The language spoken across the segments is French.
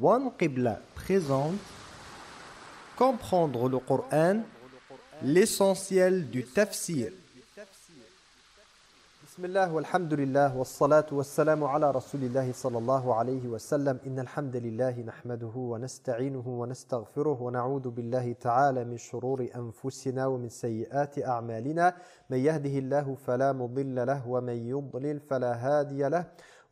One Qibla présente Comprendre le Coran, l'essentiel du tafsir. Bismillah walhamdulillah wassalatu wassalamu ala rasulillahi sallallahu alayhi wa sallam. Innal hamdalillahi nahmaduhu wa nasta'inuhu wa nastaghfiruh wa na'udhu billahi ta'ala min shururi anfusina wa min sayyiati a'malina. Man yahdihillahu fala mudilla wa man yudlil fala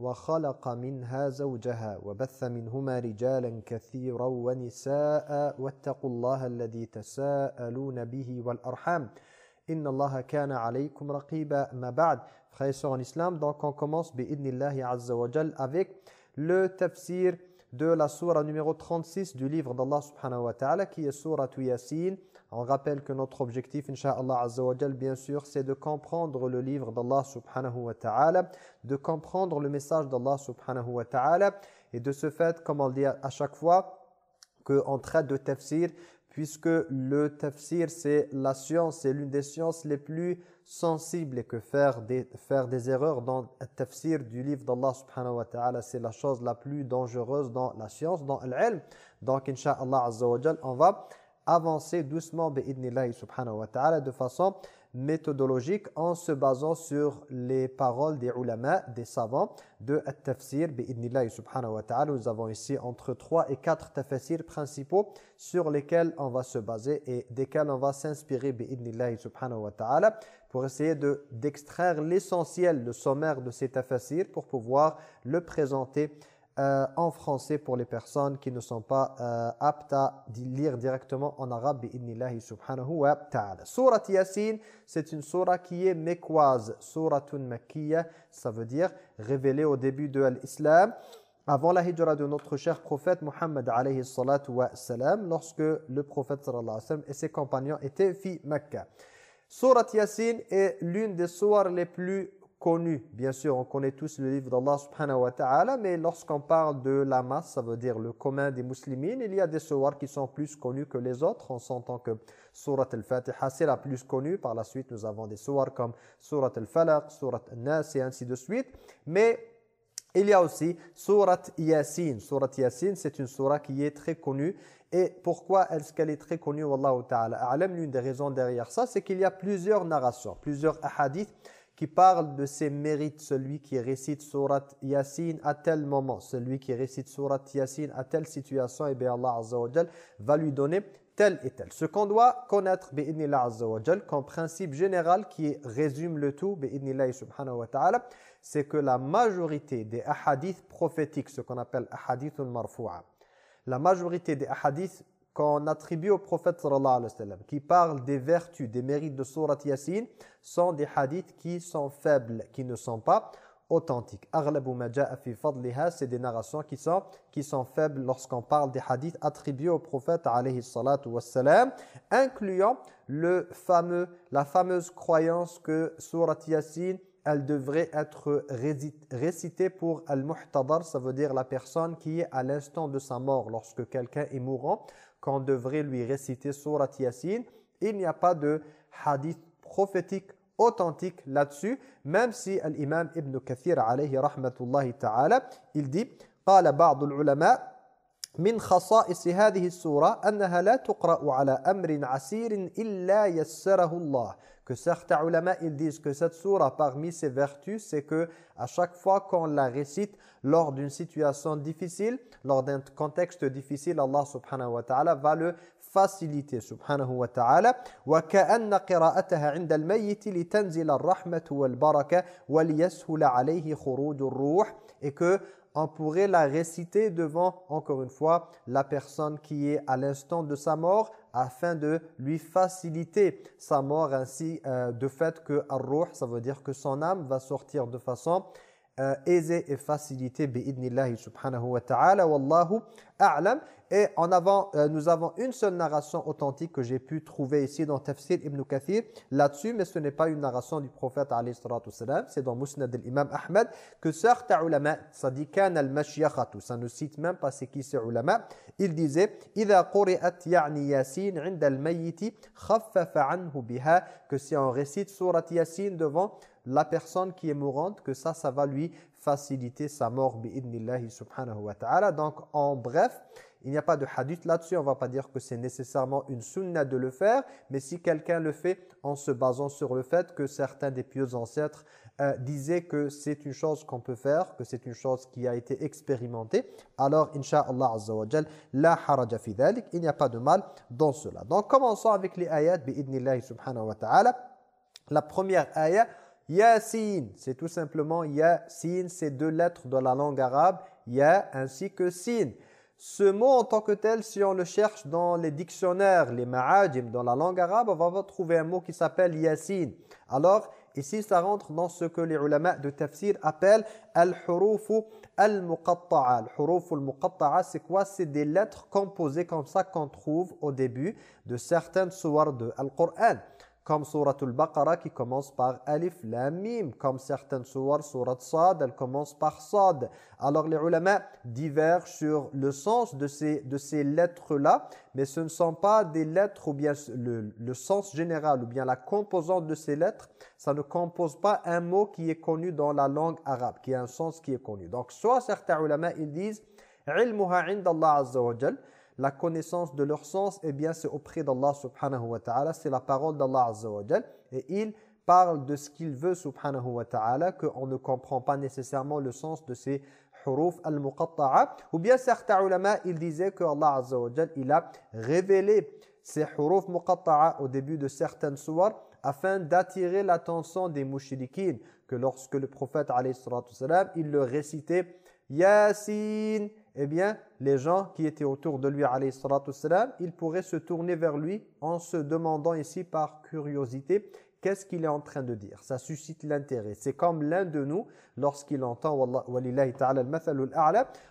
وخلق منها زوجها وبث منهما رجالا كثيرا ونساء واتقوا الله الذي تساءلون به والأرحام. إن الله كان عليكم رقيبا. ما بعد خير سورة الإسلام donc on بإذن الله عز وجل avec le tafsir de la sourate numéro 36 du livre d'Allah subhanahu wa ta'ala qui est sourate Yassine On rappelle que notre objectif, insha'Allah azza wa jal, bien sûr, c'est de comprendre le livre d'Allah subhanahu wa ta'ala, de comprendre le message d'Allah subhanahu wa ta'ala et de ce fait, comme on le dit à chaque fois, qu'on traite de tafsir, puisque le tafsir, c'est la science, c'est l'une des sciences les plus sensibles et que faire des, erreurs dans le tafsir du livre d'Allah subhanahu wa ta'ala, c'est la chose la plus dangereuse dans la science, dans l'ilm. Donc, insha'Allah azza wa jal, on va avancer doucement subhanahu wa ta'ala de façon méthodologique en se basant sur les paroles des ulama, des savants de at-tafsir bi'idnillahi subhanahu wa ta'ala. Nous avons ici entre 3 et 4 tafsirs principaux sur lesquels on va se baser et desquels on va s'inspirer bi'idnillahi subhanahu wa ta'ala pour essayer de d'extraire l'essentiel, le sommaire de ces tafsirs pour pouvoir le présenter euh, en français pour les personnes qui ne sont pas euh, aptes à lire directement en arabe bi'idnillahi subhanahu wa ta'ala. Surat Yasin, c'est une surah qui est mekwaze, suratun makkiya, ça veut dire révélée au début de l'islam avant la hijra de notre cher prophète Muhammad alayhi salatu wa salam, lorsque le prophète sallallahu alayhi wa et ses compagnons étaient fi Mecca. Surat Yasin est l'une des sourates les plus Bien sûr, on connaît tous le livre d'Allah subhanahu wa ta'ala, mais lorsqu'on parle de la masse, ça veut dire le commun des musulmans, il y a des sourates qui sont plus connues que les autres. On s'entend que Surat al-Fatiha, c'est la plus connue. Par la suite, nous avons des sourates comme Surat al-Falaq, Surat al-Nas et ainsi de suite. Mais il y a aussi Surat Yasin. Surat Yasin, c'est une sourate qui est très connue. Et pourquoi est-ce qu'elle est très connue? Wallahu ta'ala L'une des raisons derrière ça, c'est qu'il y a plusieurs narrations, plusieurs hadiths qui parle de ses mérites, celui qui récite surat Yasin à tel moment, celui qui récite surat Yasin à telle situation, et bien Allah Azza wa va lui donner tel et tel. Ce qu'on doit connaître Azza wa comme principe général qui résume le tout subhanahu wa ta'ala, c'est que la majorité des ahadiths prophétiques, ce qu'on appelle ahadith marfu'a, la majorité des ahadiths qu'on attribue au prophète sallallahu alayhi wa sallam, qui parle des vertus, des mérites de surat Yasin, sont des hadiths qui sont faibles, qui ne sont pas authentiques. c'est des narrations qui sont, faibles lorsqu'on parle des hadiths attribués au prophète alayhi salatu wassalam, incluant le fameux, la fameuse croyance que surat Yasin elle devrait être récitée pour al-muhtadar, ça veut dire la personne qui est à l'instant de sa mort, lorsque quelqu'un est mourant, qu'on devrait lui réciter Surat Yasin. Il n'y a pas de hadith prophétique authentique là-dessus, même si l'imam Ibn Kathir alayhi rahmatullahi ta'ala, il dit قال بعض العلماء من خصائص هذه السورة أنها لا تقرأ على أمر عسير إلا يسره الله que certains ulama ils disent que cette surah parmi ses vertus c'est que à chaque fois qu'on la récite lors d'une situation difficile lors d'un contexte difficile Allah subhanahu wa ta'ala va le faciliter subhanahu wa ta'ala وكأن قراءتها عند الميت لتنزل الرحمة والبركة وليسهل عليه خروج الروح et que on pourrait la réciter devant, encore une fois, la personne qui est à l'instant de sa mort afin de lui faciliter sa mort ainsi euh, de fait que ar ça veut dire que son âme va sortir de façon euh, aisée et facilitée bi'idnillahi subhanahu wa ta'ala wallahu a'lam. Et en avant euh, nous avons une seule narration authentique que j'ai pu trouver ici dans Tafsir Ibn Kathir. Là-dessus mais ce n'est pas une narration du prophète alayhi salatu salam c'est dans Musnad al-Imam Ahmad que certains ulama sadikan al-mashyaqatu ça ne cite même pas c'est qui ces ulama il disait idha quri'at ya'ni yasin 'inda al-mayyit khaffafa 'anhu biha que si on récite sourate yasin devant la personne qui est mourante, que ça, ça va lui faciliter sa mort bi'idnillahi subhanahu wa ta'ala. Donc en bref, il n'y a pas de hadith là-dessus, on ne va pas dire que c'est nécessairement une sunna de le faire, mais si quelqu'un le fait en se basant sur le fait que certains des pieux ancêtres euh, disaient que c'est une chose qu'on peut faire, que c'est une chose qui a été expérimentée, alors insha'Allah azza wa la haraja fi dhalik, il n'y a pas de mal dans cela. Donc commençons avec les ayats bi'idnillahi subhanahu wa ta'ala. La première ayat, Yasin, c'est tout simplement Yasin, c'est deux lettres de la langue arabe, Ya ainsi que Sin. Ce mot en tant que tel, si on le cherche dans les dictionnaires, les ma'ajim, dans la langue arabe, on va trouver un mot qui s'appelle yasin. Alors, ici, ça rentre dans ce que les ulama de tafsir appellent al-hurufu al-muqatta'a. Al-hurufu al-muqatta'a, c'est quoi? C'est des lettres composées comme ça qu'on trouve au début de certaines sourates de Al-Qur'an comme Suratul Baqarah qui commence par Alif, Lam, Mim, comme certaines sourates, Surat Sad, elle commence par Sad. Alors les ulama divergent sur le sens de ces, de ces lettres-là, mais ce ne sont pas des lettres ou bien le, le, sens général ou bien la composante de ces lettres, ça ne compose pas un mot qui est connu dans la langue arabe, qui a un sens qui est connu. Donc soit certains ulama ils disent « Ilmuha inda Allah azza wa la connaissance de leur sens, eh bien c'est auprès d'Allah subhanahu wa ta'ala, c'est la parole d'Allah azza et il parle de ce qu'il veut subhanahu wa ta'ala, qu'on ne comprend pas nécessairement le sens de ces huruf al-muqatta'a, ou bien certains ulama, ils disaient que Allah azza il a révélé ces huruf muqatta'a au début de certaines sourates, afin d'attirer l'attention des mouchriquines, que lorsque le prophète alayhi il le récitait, Yasin, eh bien, les gens qui étaient autour de lui, ils pourraient se tourner vers lui en se demandant ici par curiosité, qu'est-ce qu'il est en train de dire? Ça suscite l'intérêt. C'est comme l'un de nous, lorsqu'il entend,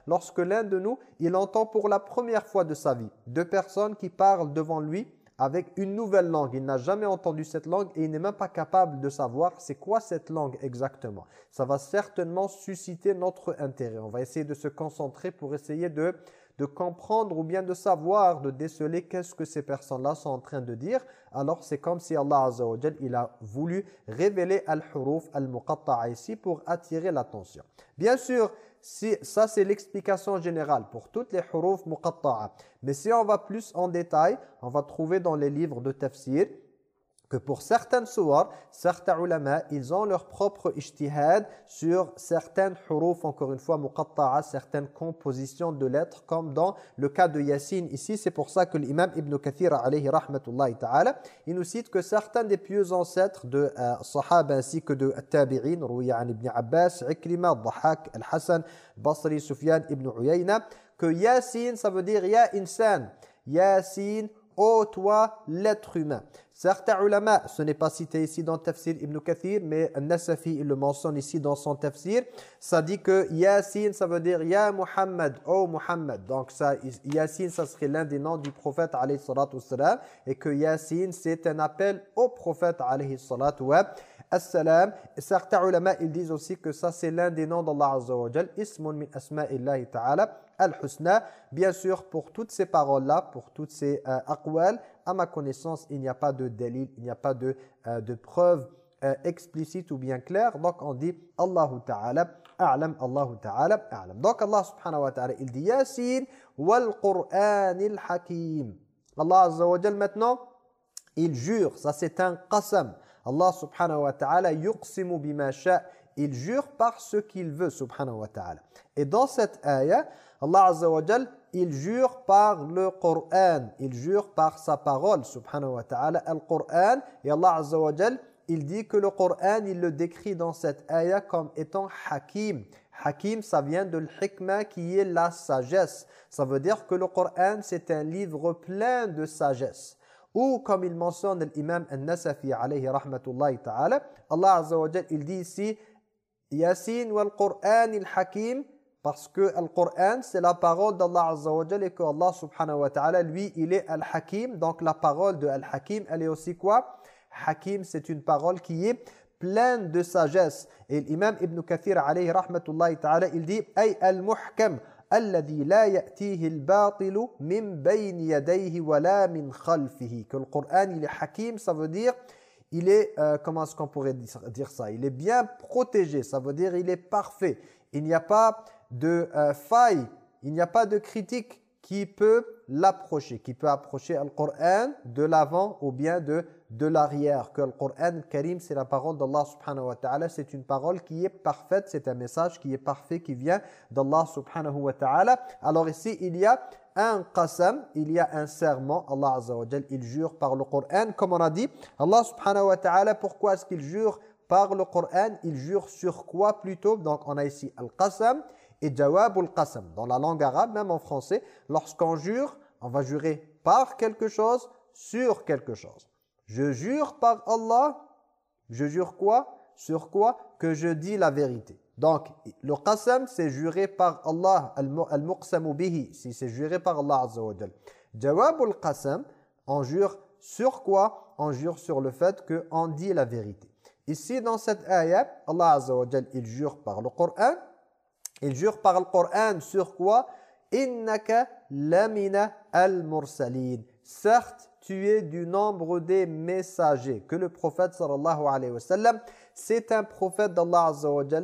lorsque l'un de nous, il entend pour la première fois de sa vie, deux personnes qui parlent devant lui, avec une nouvelle langue. Il n'a jamais entendu cette langue et il n'est même pas capable de savoir c'est quoi cette langue exactement. Ça va certainement susciter notre intérêt. On va essayer de se concentrer pour essayer de, de comprendre ou bien de savoir, de déceler qu'est-ce que ces personnes-là sont en train de dire. Alors c'est comme si Allah Azza wa il a voulu révéler al-huruf al-muqatta'a ici pour attirer l'attention. Bien sûr, si, ça, c'est l'explication générale pour toutes les huruf muqatta'a. Mais si on va plus en détail, on va trouver dans les livres de tafsir que pour certaines sourates, certains ulama, ils ont leur propre ijtihad sur certaines huruf, encore une fois, muqatta'a, certaines compositions de lettres, comme dans le cas de Yassine ici. C'est pour ça que l'imam Ibn Kathir, alayhi rahmatullahi ta'ala, il nous cite que certains des pieux ancêtres de euh, Sahaba ainsi que de Tabi'in, Rouya ibn Abbas, Ikrima, Dhahak, Al-Hassan, Basri, Sufyan ibn Uyayna, que Yassine, ça veut dire Ya insan. Yassine, ô toi, l'être humain. Certains ulama, ce n'est pas cité ici dans Tafsir Ibn Kathir, mais Nasafi il le mentionne ici dans son Tafsir, ça dit que Yasin, ça veut dire Ya Muhammad, oh Muhammad. Donc ça, Yasin, ça serait l'un des noms du prophète alayhi salatu et que Yasin, c'est un appel au prophète alayhi salatu Assalam. Certains ulama, ils disent aussi que ça, c'est l'un des noms d'Allah Azza wa Jal, Ismun min asma'illahi ta'ala, al-husna. Bien sûr, pour toutes ces paroles-là, pour toutes ces euh, à ma connaissance, il n'y a pas de délit, il n'y a pas de, euh, de preuve euh, explicite ou bien claire. Donc, on dit Allahu Ta'ala, a'lam, Allahu Ta'ala, a'lam. Donc, Allah subhanahu wa ta'ala, il dit Yasin wal Qur'anil Hakim. Allah Azza wa Jal, maintenant, il jure, ça c'est un qasam. Allah subhanahu wa ta'ala yuqsimu bima sha' il jure par ce qu'il veut subhanahu wa ta'ala. Et dans cette ayah, Allah azza wa jal, il jure par le Coran, il jure par sa parole subhanahu wa ta'ala, al-Qur'an et Allah azza wa jal, il dit que le Coran, il le décrit dans cette ayah comme étant hakim. Hakim, ça vient de l'hikmah qui est la sagesse. Ça veut dire que le Coran, c'est un livre plein de sagesse. Ou comme il mentionne l'imam al-Nasafi alayhi rahmatullahi ta'ala, Allah Azza il dit ici Yasin wal Qur'an il Hakim Parce que le Coran, c'est la parole d'Allah Azza wa et que Allah subhanahu wa ta'ala, lui, il est Al-Hakim. Donc la parole de Al-Hakim, elle est aussi quoi Hakim, c'est une parole qui est pleine de sagesse. Et l'imam Ibn Kathir, alayhi rahmatullahi ta'ala, il dit « Ay al-muhkam » الذي لا يأتيه الباطل من بين يديه ولا من خلفه que le Coran il est hakim ça veut dire il est euh, comment est-ce qu'on pourrait dire ça il est bien protégé ça veut dire il est parfait il n'y a pas de euh, faille. Il n'y a pas de critique qui peut l'approcher qui peut approcher le Coran de l'avant ou bien de de l'arrière, que le Coran Karim, c'est la parole d'Allah subhanahu wa ta'ala, c'est une parole qui est parfaite, c'est un message qui est parfait, qui vient d'Allah subhanahu wa ta'ala. Alors ici, il y a un qasam, il y a un serment, Allah azza wa il jure par le Coran, comme on a dit, Allah subhanahu wa ta'ala, pourquoi est-ce qu'il jure par le Coran Il jure sur quoi plutôt? Donc on a ici al-qasam et jawab al-qasam. Dans la langue arabe, même en français, lorsqu'on jure, on va jurer par quelque chose, sur quelque chose. Je jure par Allah, je jure quoi Sur quoi Que je dis la vérité. Donc, le qasam, c'est juré par Allah, al-muqsamu bihi, si c'est juré par Allah Azza wa Jawabul qasam, on jure sur quoi? On jure sur le fait qu'on dit la vérité. Ici, dans cette ayat, Allah il jure par le Coran. Il jure par le Coran sur quoi? Innaka lamina al-mursalin. Certes, tu es du nombre des messagers. Que le prophète sallallahu alayhi wa sallam, c'est un prophète d'Allah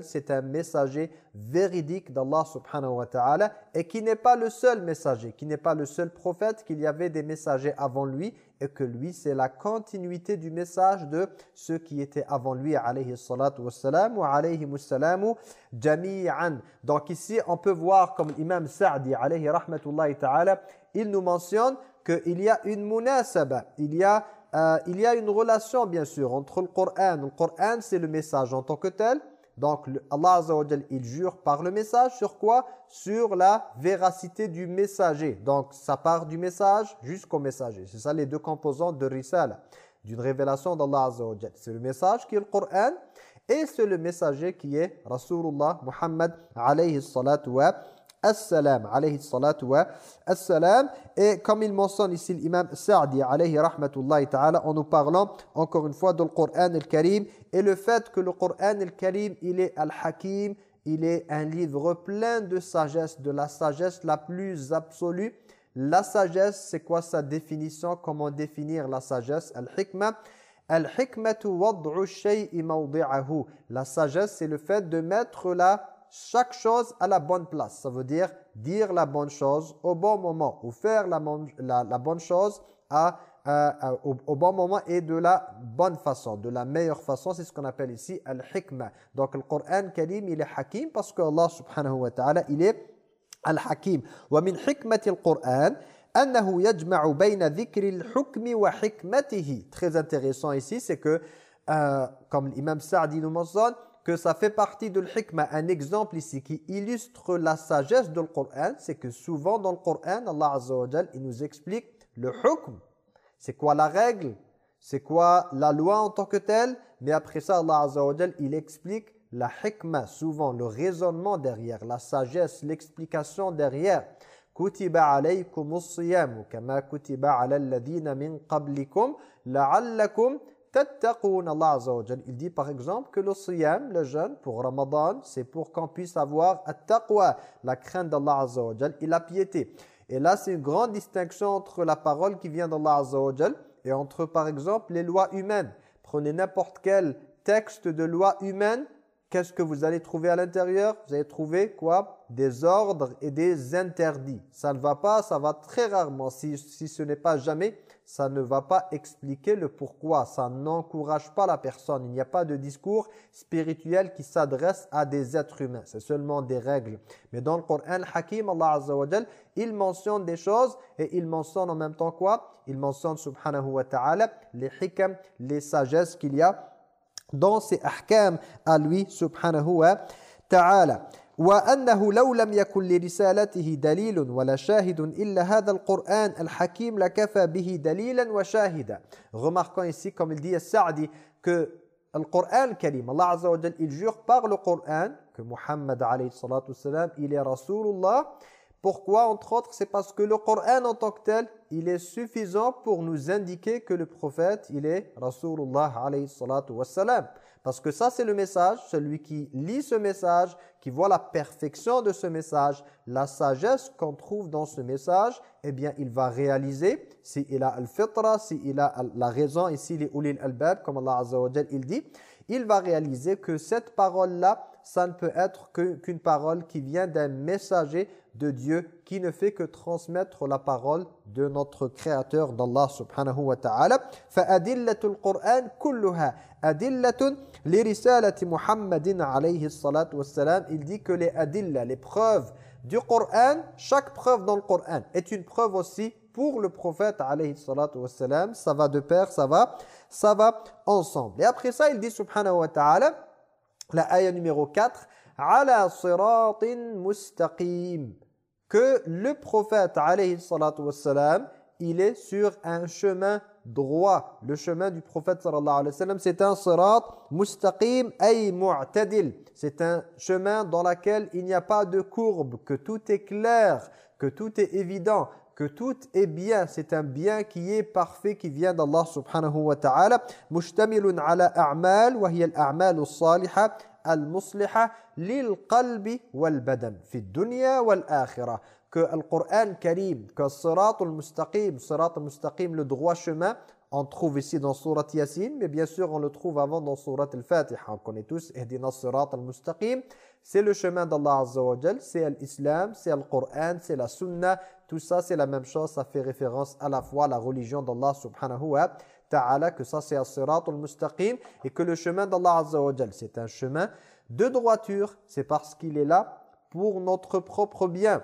c'est un messager véridique d'Allah subhanahu wa ta'ala et qui n'est pas le seul messager, qui n'est pas le seul prophète, qu'il y avait des messagers avant lui et que lui c'est la continuité du message de ceux qui étaient avant lui alayhi salatu wassalam wa alayhi jami'an. Donc ici on peut voir comme l'imam Sa'di alayhi rahmatullahi ta'ala, il nous mentionne qu'il y a une munasaba, il y a, euh, il y a une relation bien sûr entre le Coran. Le Coran c'est le message en tant que tel. Donc Allah il jure par le message sur quoi? Sur la véracité du messager. Donc ça part du message jusqu'au messager. C'est ça les deux composants de Risala, d'une révélation d'Allah Azza wa C'est le message qui est le Coran et c'est le messager qui est Rasulullah Muhammad alayhi salatu wa Assalam, alayhi salatu wa assalam. Et comme il mentionne ici l'imam Sa'di, alayhi rahmatullahi ta'ala, en nous parlant encore une fois du Coran al-Karim, et le fait que le Coran al-Karim, il est al-Hakim, il est un livre plein de sagesse, de la sagesse la plus absolue. La sagesse, c'est quoi sa définition? Comment définir la sagesse? Al-Hikmah. Al-Hikmatu wad'u shay'i mawdi'ahu. La sagesse, c'est le fait de mettre la chaque chose à la bonne place. Ça veut dire dire la bonne chose au bon moment ou faire la, bonne, chose au, bon moment et de la bonne façon, de la meilleure façon. C'est ce qu'on appelle ici al-hikma. Donc le Coran Karim, il est hakim parce que Allah subhanahu wa ta'ala, il est al-hakim. Wa min hikmati al-Qur'an annahu yajma'u bayna dhikri al-hukmi wa hikmatihi. Très intéressant ici, c'est que euh, comme l'imam Sa'di nous mentionne, que ça fait partie de l'hikmah. Un exemple ici qui illustre la sagesse de Coran, c'est que souvent dans le Coran, Allah Azza il nous explique le hukm. C'est quoi la règle? C'est quoi la loi en tant que telle? Mais après ça, Allah Azza il explique la hikmah, souvent le raisonnement derrière, la sagesse, l'explication derrière. Min qablikum Il dit par exemple que le siyam, le jeûne pour Ramadan, c'est pour qu'on puisse avoir at-taqwa, la crainte d'Allah Azza et la piété. Et là, c'est une grande distinction entre la parole qui vient d'Allah Azza et entre par exemple les lois humaines. Prenez n'importe quel texte de loi humaine, qu'est-ce que vous allez trouver à l'intérieur? Vous allez trouver quoi? Des ordres et des interdits. Ça ne va pas, ça va très rarement, si, si ce n'est pas jamais ça ne va pas expliquer le pourquoi, ça n'encourage pas la personne. Il n'y a pas de discours spirituel qui s'adresse à des êtres humains, c'est seulement des règles. Mais dans le Coran Hakim, Allah Azza wa il mentionne des choses et il mentionne en même temps quoi? Il mentionne subhanahu wa ta'ala les hikam, les sagesses qu'il y a dans ces ahkam à lui subhanahu wa ta'ala. وأنه لو لم يكن لرسالته دليل ولا شاهد إلا هذا القرآن الحكيم لكفى به دليلا وشاهدا Remarquons ici, comme il dit Sa'di, que le Coran Karim, Allah Azza wa il jure par le Coran que Muhammad alayhi salatu salam, il est Rasulullah. Pourquoi entre autres C'est parce que le Coran en tant que tel, il est suffisant pour nous indiquer que le prophète, il est Rasulullah alayhi salatu wassalam. Parce que ça, c'est le message. Celui qui lit ce message, qui voit la perfection de ce message, la sagesse qu'on trouve dans ce message, eh bien, il va réaliser, s'il a al-fitra, s'il a la raison, ici, les ulil al-bab, comme Allah Azza wa il dit, il va réaliser que cette parole-là, ça ne peut être qu'une parole qui vient d'un messager de Dieu qui ne fait que transmettre la parole de notre créateur d'Allah subhanahu wa ta'ala. فَأَدِلَّةُ الْقُرْآنِ كُلُّهَا أَدِلَّةٌ لِرِسَالَةِ مُحَمَّدٍ عَلَيْهِ الصَّلَاةُ وَالسَّلَامِ Il dit que les adilla, les preuves du Coran, chaque preuve dans le Coran est une preuve aussi pour le prophète alayhi salatu wassalam. Ça va de pair, ça va, ça va ensemble. Et après ça, il dit subhanahu wa ta'ala, la ayah numéro 4, ala siratin mustaqim que le prophète alayhi salatu wassalam, il est sur un chemin droit. Le chemin du prophète sallallahu alayhi wa sallam, c'est un sirat mustaqim ay mu'tadil. C'est un chemin dans lequel il n'y a pas de courbe, que tout est clair, que tout est évident, que tout est bien. C'est un bien qui est parfait, qui vient d'Allah subhanahu wa ta'ala. Mushtamilun ala a'mal, wa al-a'mal wal badan fi dunya wal akhirah que le Coran Karim que sirat al-mustaqim sirat al-mustaqim le droit chemin on trouve ici dans Surat Yasin, mais bien sûr on le trouve avant dans Surat Al-Fatiha. On connaît tous Ihdina Sirat al-Mustaqim. C'est le chemin d'Allah Azza wa c'est l'islam, c'est le Coran, c'est la Sunna. Tout ça c'est la même chose, ça fait référence à la fois à la religion d'Allah subhanahu wa ta'ala, que ça c'est As-Sirat al-Mustaqim et que le chemin d'Allah Azza c'est un chemin de droiture, c'est parce qu'il est là pour notre propre bien.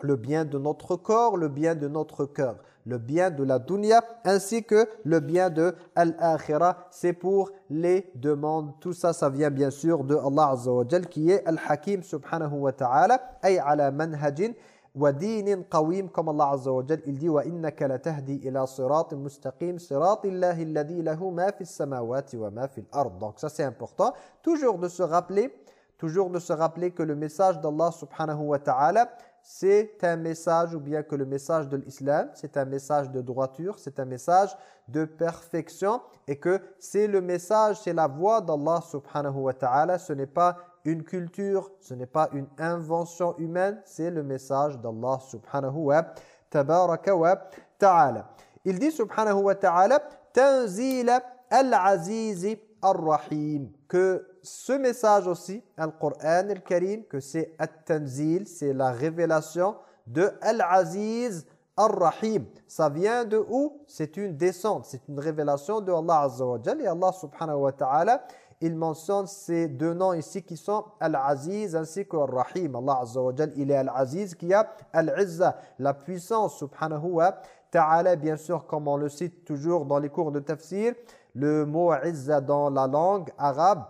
Le bien de notre corps, le bien de notre cœur, le bien de la dunya ainsi que le bien de l'akhirah. C'est pour les demandes. Tout ça, ça vient bien sûr de Allah Azza qui est Al-Hakim subhanahu wa ta'ala ay ala manhajin ودين قويم comme Allah Azza wa Jal il dit وإنك لتهدي إلى صراط مستقيم صراط الله الذي له ما في السماوات وما في الأرض donc ça c'est important toujours de se rappeler toujours de se rappeler que le message d'Allah subhanahu wa ta'ala c'est un message ou bien que le message de l'islam c'est un message de droiture c'est un message de perfection et que c'est le message c'est la voix d'Allah subhanahu wa ta'ala ce n'est pas une culture, ce n'est pas une invention humaine, c'est le message d'Allah subhanahu wa wa ta'ala. Il dit subhanahu wa ta'ala tanzila al-aziz ar-rahim que ce message aussi, Al-Qur'an al-Karim, que c'est At-Tanzil, c'est la révélation de Al-Aziz Ar-Rahim. Ça vient de où? C'est une descente, c'est une révélation de Allah Azza wa Et Allah subhanahu wa ta'ala, il mentionne ces deux noms ici qui sont Al-Aziz ainsi que Al-Rahim. Allah Azza wa il est Al-Aziz qui a Al-Izza, la puissance subhanahu wa ta'ala. Bien sûr, comme on le cite toujours dans les cours de tafsir, le mot Izza dans la langue arabe,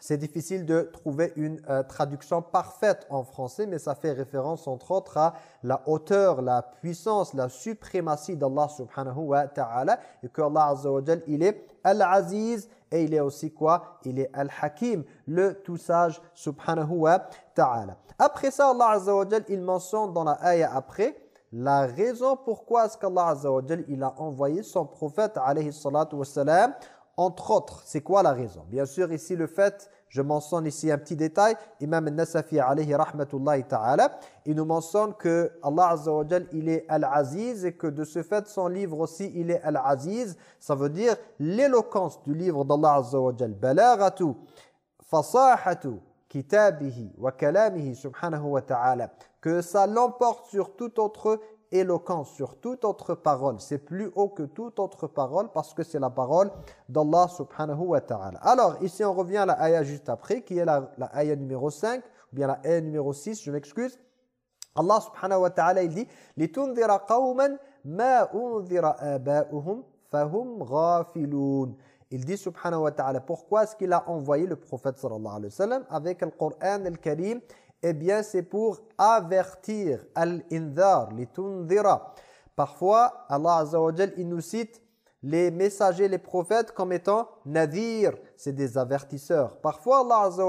c'est difficile de trouver une euh, traduction parfaite en français, mais ça fait référence entre autres à la hauteur, la puissance, la suprématie d'Allah subhanahu wa ta'ala. Et que Allah azza wa il est Al-Aziz et il est aussi quoi? Il est Al-Hakim, le tout sage subhanahu wa ta'ala. Après ça, Allah azza wa il mentionne dans la ayah après la raison pourquoi est-ce qu'Allah azza wa il a envoyé son prophète alayhi salatu wa salam entre autres, c'est quoi la raison? Bien sûr, ici, le fait, je mentionne ici un petit détail, Imam al-Nasafi alayhi rahmatullahi ta'ala, il nous mentionne que Allah Azza wa il est Al-Aziz et que de ce fait, son livre aussi, il est Al-Aziz. Ça veut dire l'éloquence du livre d'Allah Azza wa Jal. Balagatu, fasahatu, kitabihi wa kalamihi subhanahu wa ta'ala. Que ça l'emporte sur tout autre éloquence sur toute autre parole. C'est plus haut que toute autre parole parce que c'est la parole d'Allah subhanahu wa ta'ala. Alors, ici on revient à la ayah juste après, qui est la, la ayah numéro 5, ou bien la ayah numéro 6, je m'excuse. Allah subhanahu wa ta'ala, il dit « لِتُنذِرَ قَوْمًا مَا أُنذِرَ آبَاؤُهُمْ فَهُمْ غَافِلُونَ » Il dit subhanahu wa ta'ala, pourquoi est-ce qu'il a envoyé le prophète sallallahu alayhi wa sallam avec le Coran al-Karim eh bien c'est pour avertir, al-indhar, litundira. Parfois, Allah Azza il nous cite les messagers, les prophètes comme étant nadir, c'est des avertisseurs. Parfois Allah Azza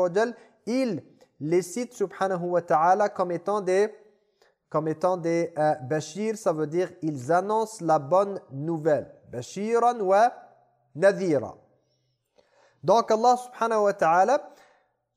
il les cite subhanahu wa ta'ala comme étant des comme étant des euh, bashir, ça veut dire ils annoncent la bonne nouvelle. Bashiran wa nadhira. Donc Allah subhanahu wa ta'ala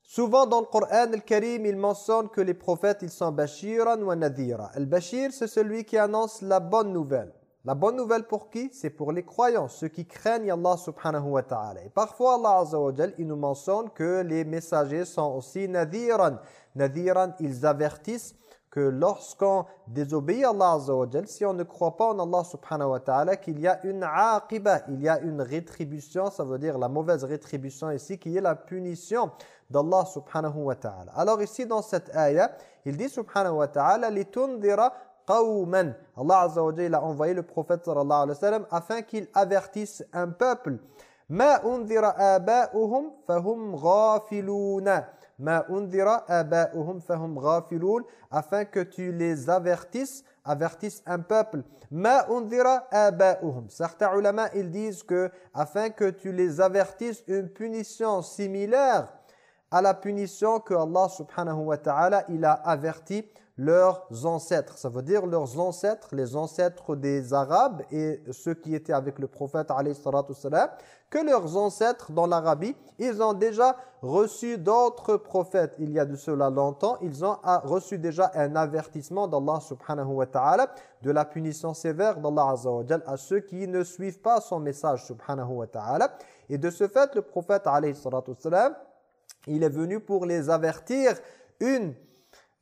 Souvent dans le Coran le Karim, il mentionne que les prophètes, ils sont bashiran wa nadhira. Le bashir, c'est celui qui annonce la bonne nouvelle. La bonne nouvelle pour qui? C'est pour les croyants, ceux qui craignent Allah subhanahu wa ta'ala. Et parfois Allah azza wa il nous mentionne que les messagers sont aussi nadhiran. Nadhiran, ils avertissent que lorsqu'on désobéit à Allah azza wa si on ne croit pas en Allah subhanahu wa ta'ala, qu'il y a une aqiba, il y a une rétribution, ça veut dire la mauvaise rétribution ici, qui est la punition d'Allah subhanahu wa ta'ala. Alors ici dans cette ayah, il dit subhanahu wa ta'ala litundira qawman. Allah azza wa jalla a envoyé le prophète sallallahu alayhi wa sallam afin qu'il avertisse un peuple. Ma undira aba'uhum fahum ghafiluna. Ma undira aba'uhum fahum ghafilun afin que tu les avertisses avertisse un peuple. Ma undira aba'uhum. Certains ulama, ils disent que afin que tu les avertisses, une punition similaire à la punition que Allah subhanahu wa ta'ala il a averti leurs ancêtres. Ça veut dire leurs ancêtres, les ancêtres des Arabes et ceux qui étaient avec le prophète que leurs ancêtres dans l'Arabie, ils ont déjà reçu d'autres prophètes. Il y a de cela longtemps, ils ont reçu déjà un avertissement d'Allah subhanahu wa ta'ala de la punition sévère d'Allah azza wa à ceux qui ne suivent pas son message subhanahu wa ta'ala. Et de ce fait, le prophète alayhi il est venu pour les avertir une,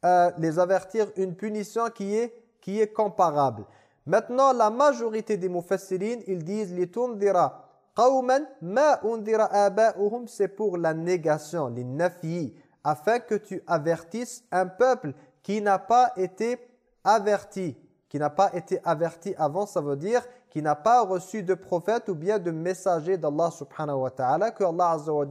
euh, punition qui est, comparable. Maintenant, la majorité des mufassirin, ils disent c'est pour la négation, les afin que tu avertisses un peuple qui n'a pas été averti, qui n'a pas été averti avant, ça veut dire qui n'a pas reçu de prophète ou bien de messager d'Allah subhanahu wa ta'ala, que Allah wa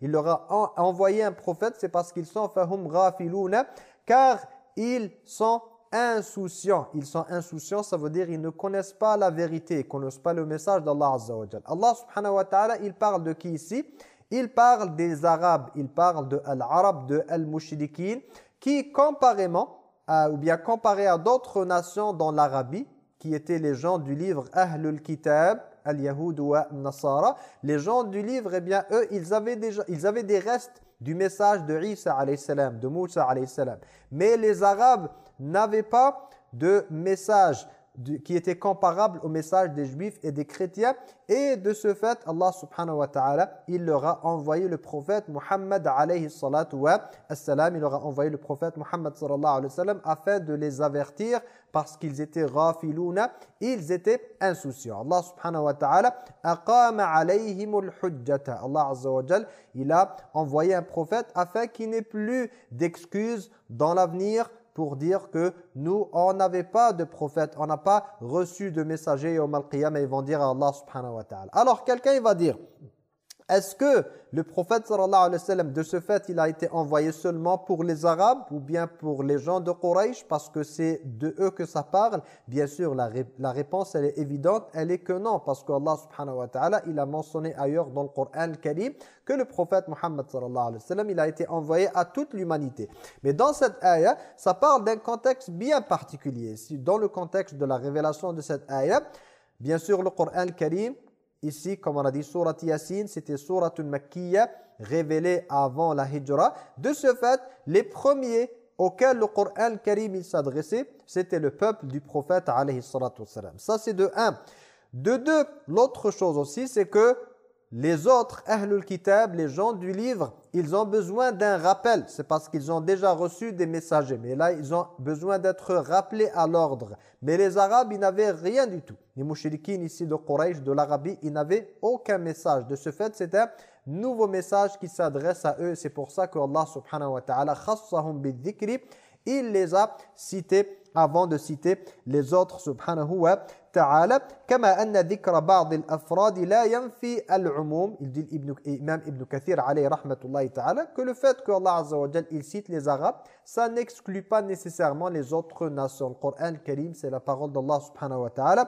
il leur a envoyé un prophète, c'est parce qu'ils sont fahum ghafilouna, car ils sont insouciants. Ils sont insouciants, ça veut dire ils ne connaissent pas la vérité, ils ne connaissent pas le message d'Allah azza wa. Allah subhanahu wa ta'ala, il parle de qui ici? Il parle des Arabes, il parle de Al-Arab, de Al-Mushrikin, qui comparément, ou bien comparé à d'autres nations dans l'Arabie, qui étaient les gens du livre Ahlul Kitab, Al-Yahud ou Nasara, les gens du livre, eh bien, eux, ils avaient, des restes du message de Isa salam, de Moussa salam. Mais les Arabes n'avaient pas de message qui était comparable au message des juifs et des chrétiens. Et de ce fait Allah subhanahu wa ta'ala il leur a envoyé le prophète Muhammad alayhi salatu wa assalam il leur a envoyé le prophète Muhammad sallallahu alayhi wa sallam afin de les avertir parce qu'ils étaient ghafilouna ils étaient insouciants. Allah subhanahu wa ta'ala aqama alayhimul hujjata Allah azza wa jal il a envoyé un prophète afin qu'il n'ait plus d'excuses dans l'avenir pour dire que nous, on n'avait pas de prophète, on n'a pas reçu de messager au Mal-Qiyam, ils vont dire à Allah subhanahu wa ta'ala. Alors quelqu'un va dire, est-ce que le prophète sallallahu alayhi wa sallam, de ce fait, il a été envoyé seulement pour les Arabes ou bien pour les gens de Quraysh parce que c'est de eux que ça parle? Bien sûr, la, la, réponse, elle est évidente, elle est que non, parce que Allah subhanahu wa ta'ala, il a mentionné ailleurs dans le Coran karim que le prophète Muhammad sallallahu alayhi wa sallam, il a été envoyé à toute l'humanité. Mais dans cette ayah, ça parle d'un contexte bien particulier. Dans le contexte de la révélation de cette ayah, bien sûr, le Coran karim Ici, comme on a dit, Surat Yasin, c'était Surat Makkiyya, révélée avant la Hijra. De ce fait, les premiers auxquels le Coran Karim s'adressait, c'était le peuple du prophète alayhi Ça, c'est de un. De deux, l'autre chose aussi, c'est que les autres, Ahlul Kitab, les gens du livre, ils ont besoin d'un rappel. C'est parce qu'ils ont déjà reçu des messagers. Mais là, ils ont besoin d'être rappelés à l'ordre. Mais les Arabes, ils n'avaient rien du tout. Les mouchriquins ici de Quraysh, de l'Arabie, ils n'avaient aucun message. De ce fait, c'est un nouveau message qui s'adresse à eux. C'est pour ça que Allah subhanahu wa ta'ala khassahum il les a cités avant de citer les autres subhanahu wa ta'ala kama anna dhikra ba'd al-afrad la yanfi al-umum il dit Ibn, Imam Ibn Kathir alayhi rahmatullahi ta'ala que le fait que Allah azza wa il cite les arabes ça n'exclut pas nécessairement les autres nations le Coran Karim c'est la parole d'Allah subhanahu wa ta'ala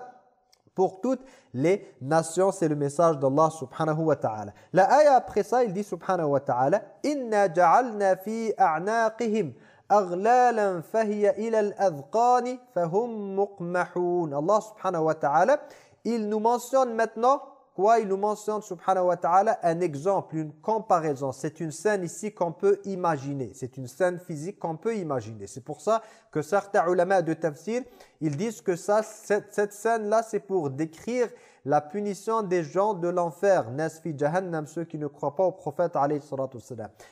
pour toutes les nations. C'est le message d'Allah subhanahu wa ta'ala. La ayah après ça, il dit subhanahu wa ta'ala « Inna ja'alna fi a'naqihim aghlalan fahiya ila al-adhqani fahum muqmahun » Allah subhanahu wa ta'ala, il nous mentionne maintenant il nous mentionne, subhanahu wa ta'ala, un exemple, une comparaison. C'est une scène ici qu'on peut imaginer. C'est une scène physique qu'on peut imaginer. C'est pour ça que certains ulama de tafsir, ils disent que ça, cette, scène-là, c'est pour décrire la punition des gens de l'enfer. Nasfi jahannam, ceux qui ne croient pas au prophète,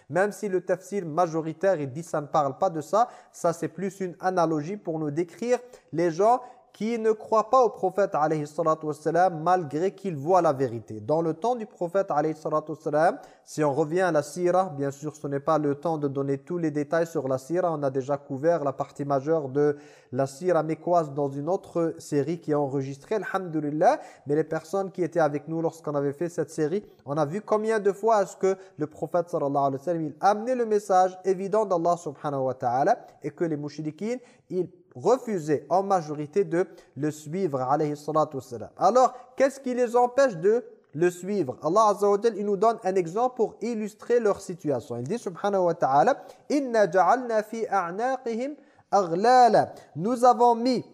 Même si le tafsir majoritaire, il dit ça ne parle pas de ça, ça c'est plus une analogie pour nous décrire les gens qui ne croit pas au prophète alayhi malgré qu'il voit la vérité. Dans le temps du prophète alayhi si on revient à la sira, bien sûr ce n'est pas le temps de donner tous les détails sur la sira, on a déjà couvert la partie majeure de la sira mécoise dans une autre série qui est enregistrée, alhamdulillah, mais les personnes qui étaient avec nous lorsqu'on avait fait cette série, on a vu combien de fois est-ce que le prophète sallallahu alayhi wa sallam, il amenait le message évident d'Allah subhanahu wa ta'ala et que les mouchidikines, ils refusé en majorité de le suivre Alors, qu'est-ce qui les empêche de le suivre? Allah Azza wa il nous donne un exemple pour illustrer leur situation. Il dit subhanahu wa ta'ala Inna ja'alna fi a'naqihim aghlala. Nous avons mis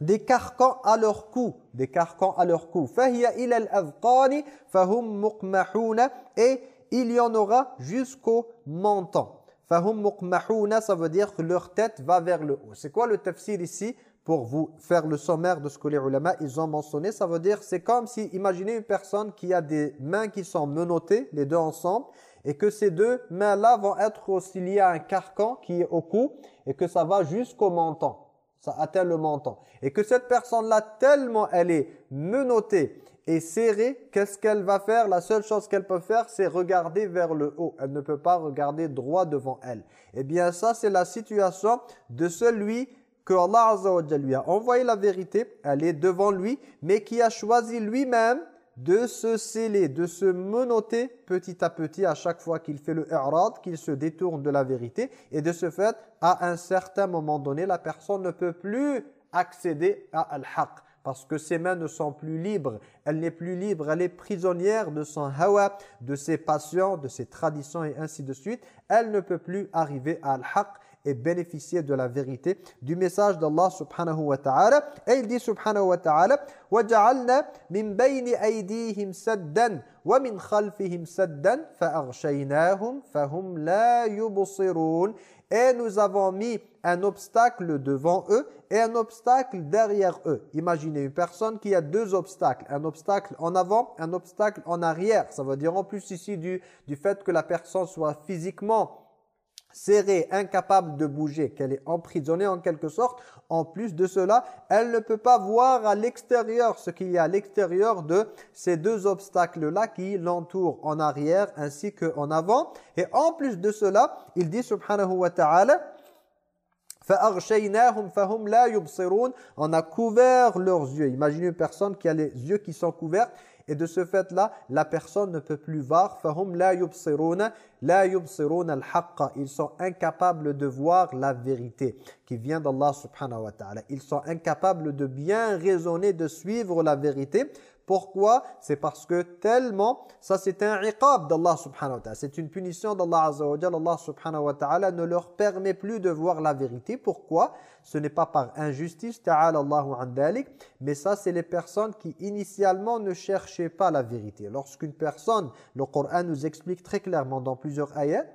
des carcans à leur cou, des carcans à leur cou. Fahiya ila al-adhqani fahum muqmahuna et il y en aura jusqu'au menton. Fahum muqmahuna, ça veut dire que leur tête va vers le haut. C'est quoi le tafsir ici Pour vous faire le sommaire de ce que les ulama ils ont mentionné, ça veut dire c'est comme si, imaginez une personne qui a des mains qui sont menottées, les deux ensemble, et que ces deux mains-là vont être aussi liées à un carcan qui est au cou, et que ça va jusqu'au menton. Ça atteint le menton. Et que cette personne-là, tellement elle est menottée, et serrée, qu'est-ce qu'elle va faire? La seule chose qu'elle peut faire, c'est regarder vers le haut. Elle ne peut pas regarder droit devant elle. Eh bien, ça, c'est la situation de celui que Allah Azza lui a envoyé la vérité. Elle est devant lui, mais qui a choisi lui-même de se sceller, de se menoter petit à petit à chaque fois qu'il fait le i'rad, qu'il se détourne de la vérité. Et de ce fait, à un certain moment donné, la personne ne peut plus accéder à al-haq parce que ses mains ne sont plus libres. Elle n'est plus libre, elle est prisonnière de son hawa, de ses passions, de ses traditions et ainsi de suite. Elle ne peut plus arriver à al-haq et bénéficier de la vérité du message d'Allah subhanahu wa ta'ala. Et il dit subhanahu wa ta'ala وَجَعَلْنَا مِنْ بَيْنِ أَيْدِيهِمْ سَدًّا وَمِنْ خَلْفِهِمْ سَدًّا فَأَغْشَيْنَاهُمْ فَهُمْ لَا يُبْصِرُونَ Et nous avons mis un obstacle devant eux et un obstacle derrière eux. Imaginez une personne qui a deux obstacles, un obstacle en avant, un obstacle en arrière. Ça veut dire en plus ici du, du fait que la personne soit physiquement serrée, incapable de bouger, qu'elle est emprisonnée en quelque sorte. En plus de cela, elle ne peut pas voir à l'extérieur ce qu'il y a à l'extérieur de ces deux obstacles-là qui l'entourent en arrière ainsi qu'en avant. Et en plus de cela, il dit subhanahu wa ta'ala on a couvert leurs yeux. Imaginez une personne qui a les yeux qui sont couverts et de ce fait-là, la personne ne peut plus voir. Ils sont incapables de voir la vérité qui vient d'Allah subhanahu wa ta'ala. Ils sont incapables de bien raisonner, de suivre la vérité pourquoi? C'est parce que tellement, ça c'est un iqab d'Allah subhanahu wa ta'ala. C'est une punition d'Allah azza wa Allah subhanahu wa ta'ala ne leur permet plus de voir la vérité. Pourquoi? Ce n'est pas par injustice, ta'ala Allahu an mais ça c'est les personnes qui initialement ne cherchaient pas la vérité. Lorsqu'une personne, le Coran nous explique très clairement dans plusieurs ayats,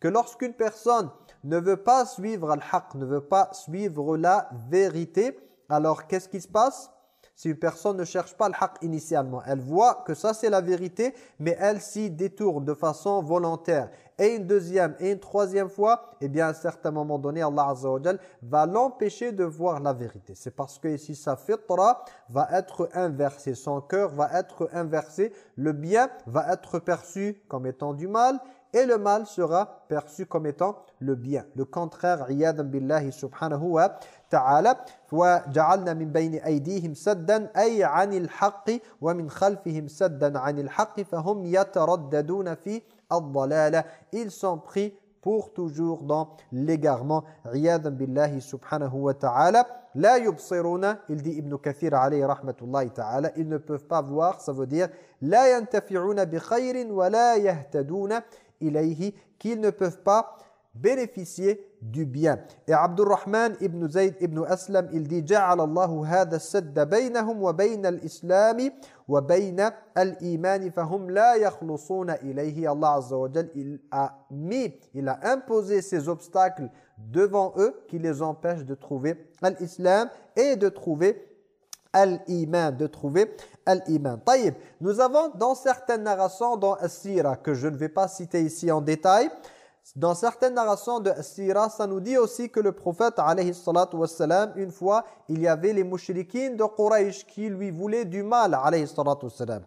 que lorsqu'une personne ne veut pas suivre al-haq, ne veut pas suivre la vérité, alors qu'est-ce qui se passe? Si une personne ne cherche pas le haq initialement, elle voit que ça c'est la vérité, mais elle s'y détourne de façon volontaire. Et une deuxième et une troisième fois, eh bien à un certain moment donné, Allah Azza wa va l'empêcher de voir la vérité. C'est parce que ici sa fitra va être inversée, son cœur va être inversé, le bien va être perçu comme étant du mal et le mal sera perçu comme étant le bien. Le contraire, billahi subhanahu wa ta'ala, وَجَعَلْنَا مِنْ بَيْنِ أَيْدِيهِمْ سَدًّا أي عن الحق ومن خلفهم سدا عن الحق فهم يترددون في الضلالة. Ils sont pris pour toujours dans l'égarement. Riyadan billahi subhanahu wa ta'ala. La yubsiruna, il dit Ibn Kathir alayhi rahmatullahi ta'ala, ils ne peuvent pas voir, ça veut dire la yantafi'una bi khayrin wa la ilayhi, qu'ils ne peuvent pas bénéficier du bien. Et Abdurrahman ibn Zayd ibn Aslam, il dit جعل الله السد بينهم وبين وبين الإيمان فهم لا يخلصون إليه Allah Azza wa Jal, il a mis, il a imposé ces obstacles devant eux qui les empêchent de trouver l'islam et de trouver al-iman, de trouver al-iman. Taïb, nous avons dans certaines narrations dans As-Sira que je ne vais pas citer ici en détail, dans certaines narrations de Sira, ça nous dit aussi que le prophète, alayhi salatu une fois, il y avait les mouchriquines de Quraysh qui lui voulaient du mal.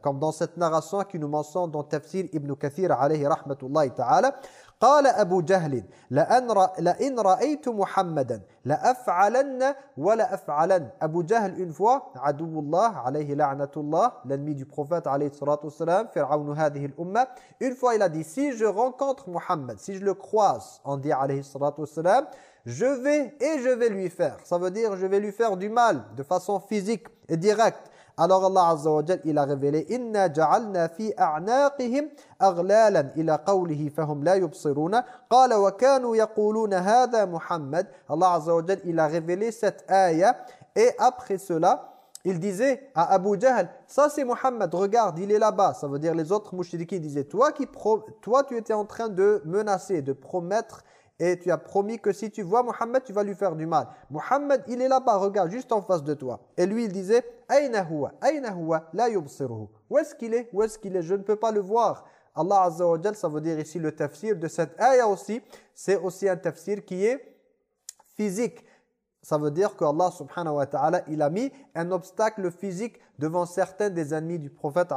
Comme dans cette narration qui nous mentionne dans Tafsir Ibn Kathir, alayhi ta'ala, قال أبو جهل لأن لئن رأيت محمدا لأفعلن ولا أفعلن Abu Jahl une fois عدو الله عليه لعنة الله l'ennemi du prophète عليه الصلاة والسلام فرعون هذه الأمة une fois il a dit si je rencontre Muhammad si je le croise on dit عليه الصلاة والسلام je vais et je vais lui faire ça veut dire je vais lui faire du mal de façon physique et directe Alors Allah Azza wa Jal, il a révélé Inna ja'alna fi a'naqihim aghlalan ila qawlihi fahum la yubsiruna qala wa kanu yaquluna hadha Muhammad Allah Azza wa Jal, il a révélé cette ayah et après cela il disait à Abu Jahl, ça c'est Muhammad, regarde, il est là-bas. Ça veut dire les autres mouchriquins disaient, toi tu étais en train de menacer, de promettre et tu as promis que si tu vois Muhammad, tu vas lui faire du mal. Muhammad, il est là-bas, regarde, juste en face de toi. Et lui, il disait, Aina huwa, aina huwa, la. Où est-ce qu'il est? Où est-ce qu'il est? Je ne peux pas le voir. Allah Azza wa ça veut dire ici le tafsir de cette ayah aussi, c'est aussi un tafsir qui est physique. Ça veut dire qu'Allah subhanahu wa ta'ala, il a mis un obstacle physique devant certains des ennemis du prophète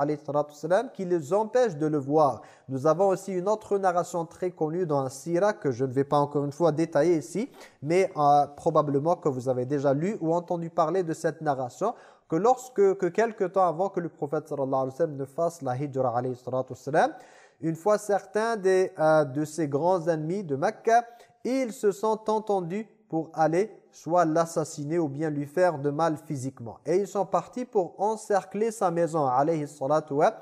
qui les empêchent de le voir. Nous avons aussi une autre narration très connue dans un sira que je ne vais pas encore une fois détailler ici, mais euh, probablement que vous avez déjà lu ou entendu parler de cette narration, que lorsque, que quelque temps avant que le prophète sallallahu alayhi ne fasse la hijra alayhi salam, une fois certains des, euh, de ses grands ennemis de Mecca, ils se sont entendus pour aller soit l'assassiner ou bien lui faire de mal physiquement. Et ils sont partis pour encercler sa maison, alayhi salatu wa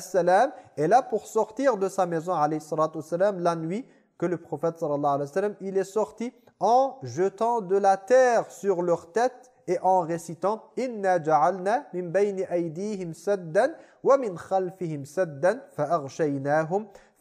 salam. Et là, pour sortir de sa maison, alayhi salatu salam, la nuit, que le prophète sallallahu alayhi wa sallam, il est sorti en jetant de la terre sur leur tête et en récitant « Inna ja'alna min bayni aydihim saddan wa min khalfihim saddan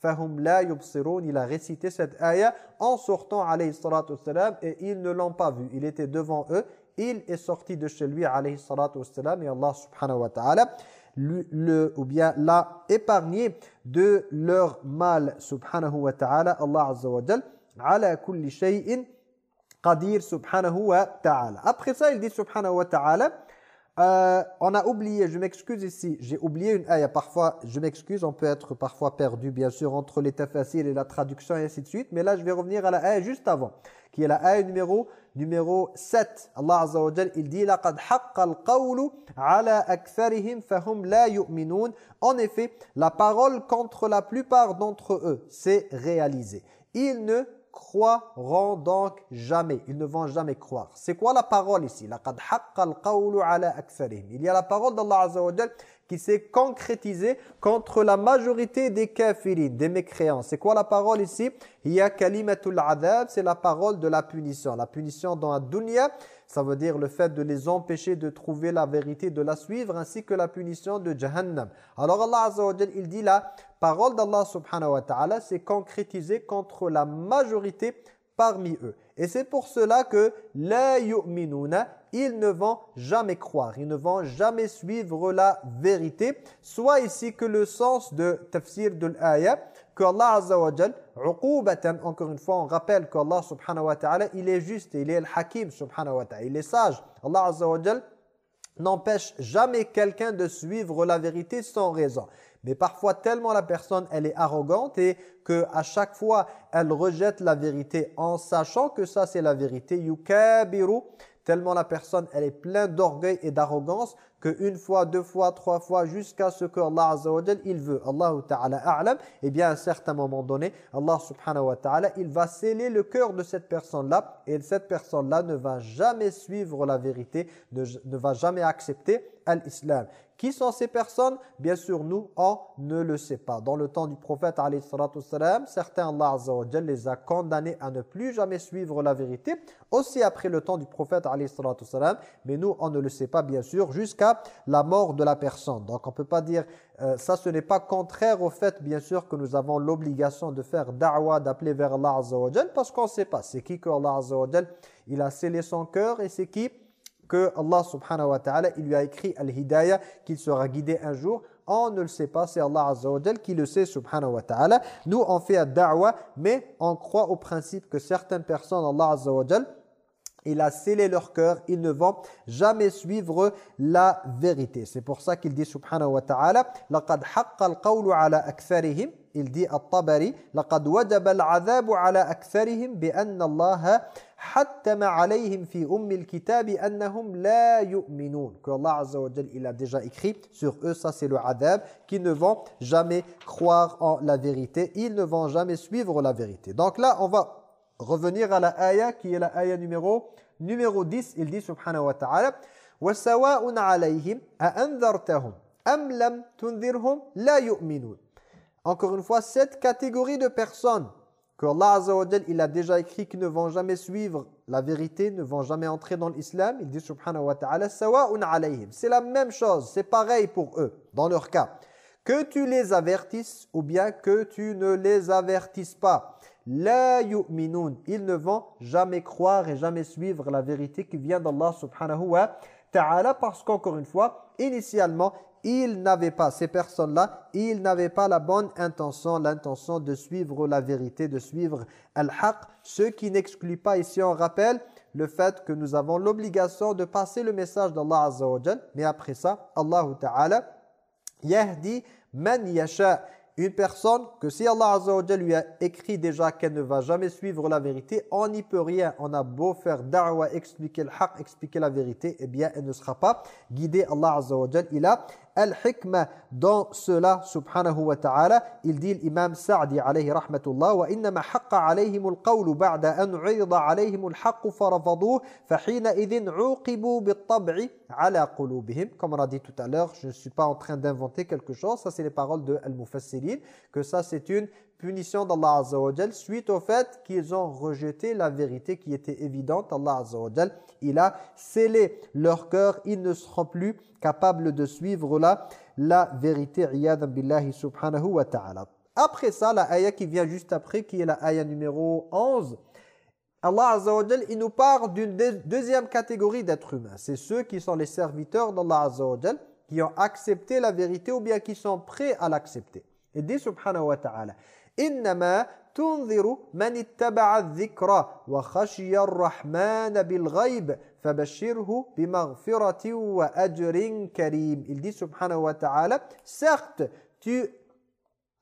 fahum la yubsirun. Il a récité cette ayah en sortant alayhi salatu wassalam et ils ne l'ont pas vu. Il était devant eux, il est sorti de chez lui alayhi salatu wassalam et Allah subhanahu wa ta'ala le, ou bien l'a épargné de leur mal subhanahu wa ta'ala. Allah azza wa jal ala kulli shay'in qadir subhanahu wa ta'ala. Après ça, il dit subhanahu wa ta'ala euh, on a oublié, je m'excuse ici, j'ai oublié une ayah. Parfois, je m'excuse, on peut être parfois perdu, bien sûr, entre les tafasir et la traduction et ainsi de suite. Mais là, je vais revenir à la ayah juste avant, qui est la ayah numéro, numéro 7. Allah Azza wa Jal, il dit « لَقَدْ حَقَّ الْقَوْلُ عَلَى أَكْثَرِهِمْ فَهُمْ لَا يُؤْمِنُونَ » En effet, la parole contre la plupart d'entre eux, c'est réalisé. Ils ne croiront donc jamais. Ils ne vont jamais croire. C'est quoi la parole ici? Il y a la parole d'Allah Azza wa qui s'est concrétisée contre la majorité des kafirin, des mécréants. C'est quoi la parole ici? Il y a kalimatul adab, c'est la parole de la punition. La punition dans la dunya, ça veut dire le fait de les empêcher de trouver la vérité, de la suivre, ainsi que la punition de Jahannam. Alors Allah Azza wa il dit la parole d'Allah subhanahu wa ta'ala s'est concrétisée contre la majorité parmi eux. Et c'est pour cela que la yu'minuna, ils ne vont jamais croire, ils ne vont jamais suivre la vérité. Soit ici que le sens de tafsir de l'ayah, que Allah Azza wa encore une fois, on rappelle qu'Allah subhanahu wa ta'ala, il est juste, il est le hakim subhanahu wa ta'ala, il est sage. Allah Azza wa n'empêche jamais quelqu'un de suivre la vérité sans raison. Mais parfois, tellement la personne, elle est arrogante et qu'à chaque fois, elle rejette la vérité en sachant que ça, c'est la vérité. Yukabiru, tellement la personne, elle est pleine d'orgueil et d'arrogance que une fois, deux fois, trois fois, jusqu'à ce que Allah Azza wa il veut. Allah Ta'ala a'lam. Et bien, à un certain moment donné, Allah Subhanahu wa Ta'ala, il va sceller le cœur de cette personne-là. Et cette personne-là ne va jamais suivre la vérité, ne, ne va jamais accepter l'islam. Qui sont ces personnes? Bien sûr, nous, on ne le sait pas. Dans le temps du prophète, salam, certains, Allah Azza wa les a condamnés à ne plus jamais suivre la vérité. Aussi après le temps du prophète, salam, mais nous, on ne le sait pas, bien sûr, jusqu'à la mort de la personne. Donc, on ne peut pas dire, euh, ça, ce n'est pas contraire au fait, bien sûr, que nous avons l'obligation de faire da'wa, d'appeler vers Allah Azza parce qu'on ne sait pas. C'est qui que Allah Azza il a scellé son cœur et c'est qui que Allah subhanahu wa ta'ala, il lui a écrit al-hidayah, qu'il sera guidé un jour. On ne le sait pas, c'est Allah azza qui le sait subhanahu wa ta'ala. Nous, on fait da'wa, mais on croit au principe que certaines personnes, Allah azza il a scellé leur cœur, ils ne vont jamais suivre la vérité. C'est pour ça qu'il dit subhanahu wa ta'ala laqad haqqa al-qawlu ala il dit at-Tabari laqad wajaba al-'adhabu ala aktharihim bi anna Allah hattama alayhim fi ummi al-kitab annahum. Que Allah azza wa jalla il a déjà écrit sur eux ça c'est le 'adab qui ne vont jamais croire en la vérité, ils ne vont jamais suivre la vérité. Donc là on va revenir à la ayah qui est la ayah numéro, numéro 10. Il dit subhanahu wa ta'ala وَسَوَاءٌ عَلَيْهِمْ أَأَنذَرْتَهُمْ أَمْ لَمْ تُنذِرْهُمْ لَا يُؤْمِنُونَ Encore une fois, cette catégorie de personnes que Allah Azza wa il a déjà écrit qui ne vont jamais suivre la vérité, ne vont jamais entrer dans l'islam, il dit subhanahu wa ta'ala سَوَاءٌ عَلَيْهِمْ C'est la même chose, c'est pareil pour eux, dans leur cas. Que tu les avertisses ou bien que tu ne les avertisses pas. La yu'minun. Ils ne vont jamais croire et jamais suivre la vérité qui vient d'Allah subhanahu wa ta'ala parce qu'encore une fois, initialement, ils n'avaient pas, ces personnes-là, ils n'avaient pas la bonne intention, l'intention de suivre la vérité, de suivre al-haq, ce qui n'exclut pas ici, on rappelle, le fait que nous avons l'obligation de passer le message d'Allah Azza wa mais après ça, Allah Ta'ala, yahdi man yasha, une personne que si Allah lui a écrit déjà qu'elle ne va jamais suivre la vérité, on n'y peut rien. On a beau faire da'wa, expliquer le expliquer la vérité, eh bien elle ne sera pas guidée. Allah Azza il a al-hikmah dans cela subhanahu wa ta'ala il dit l'imam Sa'di alayhi rahmatullah wa innama haqqa alayhim al-qawl ba'da an 'urida alayhim al-haqq farafaduhu fahina idhin 'uqibu bit-tab'i ala qulubihim comme on a dit tout à l'heure je ne suis pas en train d'inventer quelque chose ça c'est les paroles de al-mufassirin que ça c'est une punition d'Allah Azza wa suite au fait qu'ils ont rejeté la vérité qui était évidente. Allah Azza wa il a scellé leur cœur. Ils ne seront plus capables de suivre la, la vérité. billahi subhanahu wa ta'ala. Après ça, la ayah qui vient juste après, qui est la ayah numéro 11, Allah Azza wa il nous parle d'une deuxième catégorie d'êtres humains. C'est ceux qui sont les serviteurs d'Allah Azza wa qui ont accepté la vérité ou bien qui sont prêts à l'accepter. Il dit subhanahu wa ta'ala إنما تنذر من اتبع الذكر وخشي الرحمن بالغيب فبشره بمغفرة وأجر كريم Il dit subhanahu wa ta'ala Certes, tu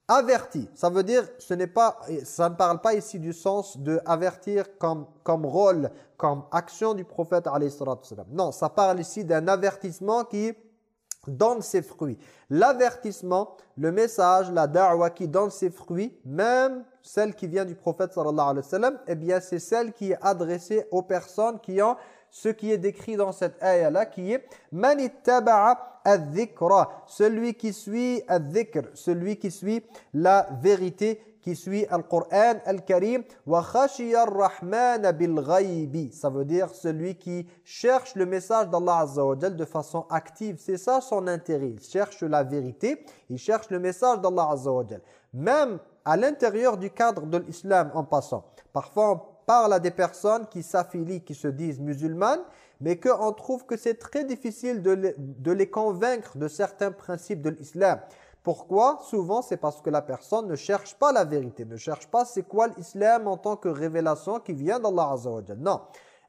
avertis. Ça veut dire, ce n'est pas, ça ne parle pas ici du sens de avertir comme, comme rôle, comme action du prophète alayhi Non, ça parle ici d'un avertissement qui donne ses fruits. L'avertissement, le message, la da'wa qui donne ses fruits, même celle qui vient du prophète sallallahu alayhi wa sallam, eh bien c'est celle qui est adressée aux personnes qui ont ce qui est décrit dans cette ayah-là, qui est « Man ittaba'a celui qui suit al-dhikr, celui qui suit la vérité, qui suit Al-Qur'an Al-Karim wa rahman bil ça veut dire celui qui cherche le message d'Allah Azza wa de façon active. C'est ça son intérêt. Il cherche la vérité. Il cherche le message d'Allah Azza même à l'intérieur du cadre de l'islam en passant. Parfois on parle à des personnes qui s'affilient qui se disent musulmanes mais qu'on trouve que c'est très difficile de les convaincre de certains principes de l'islam pourquoi Souvent, c'est parce que la personne ne cherche pas la vérité, ne cherche pas c'est quoi l'islam en tant que révélation qui vient d'Allah Azza wa Non,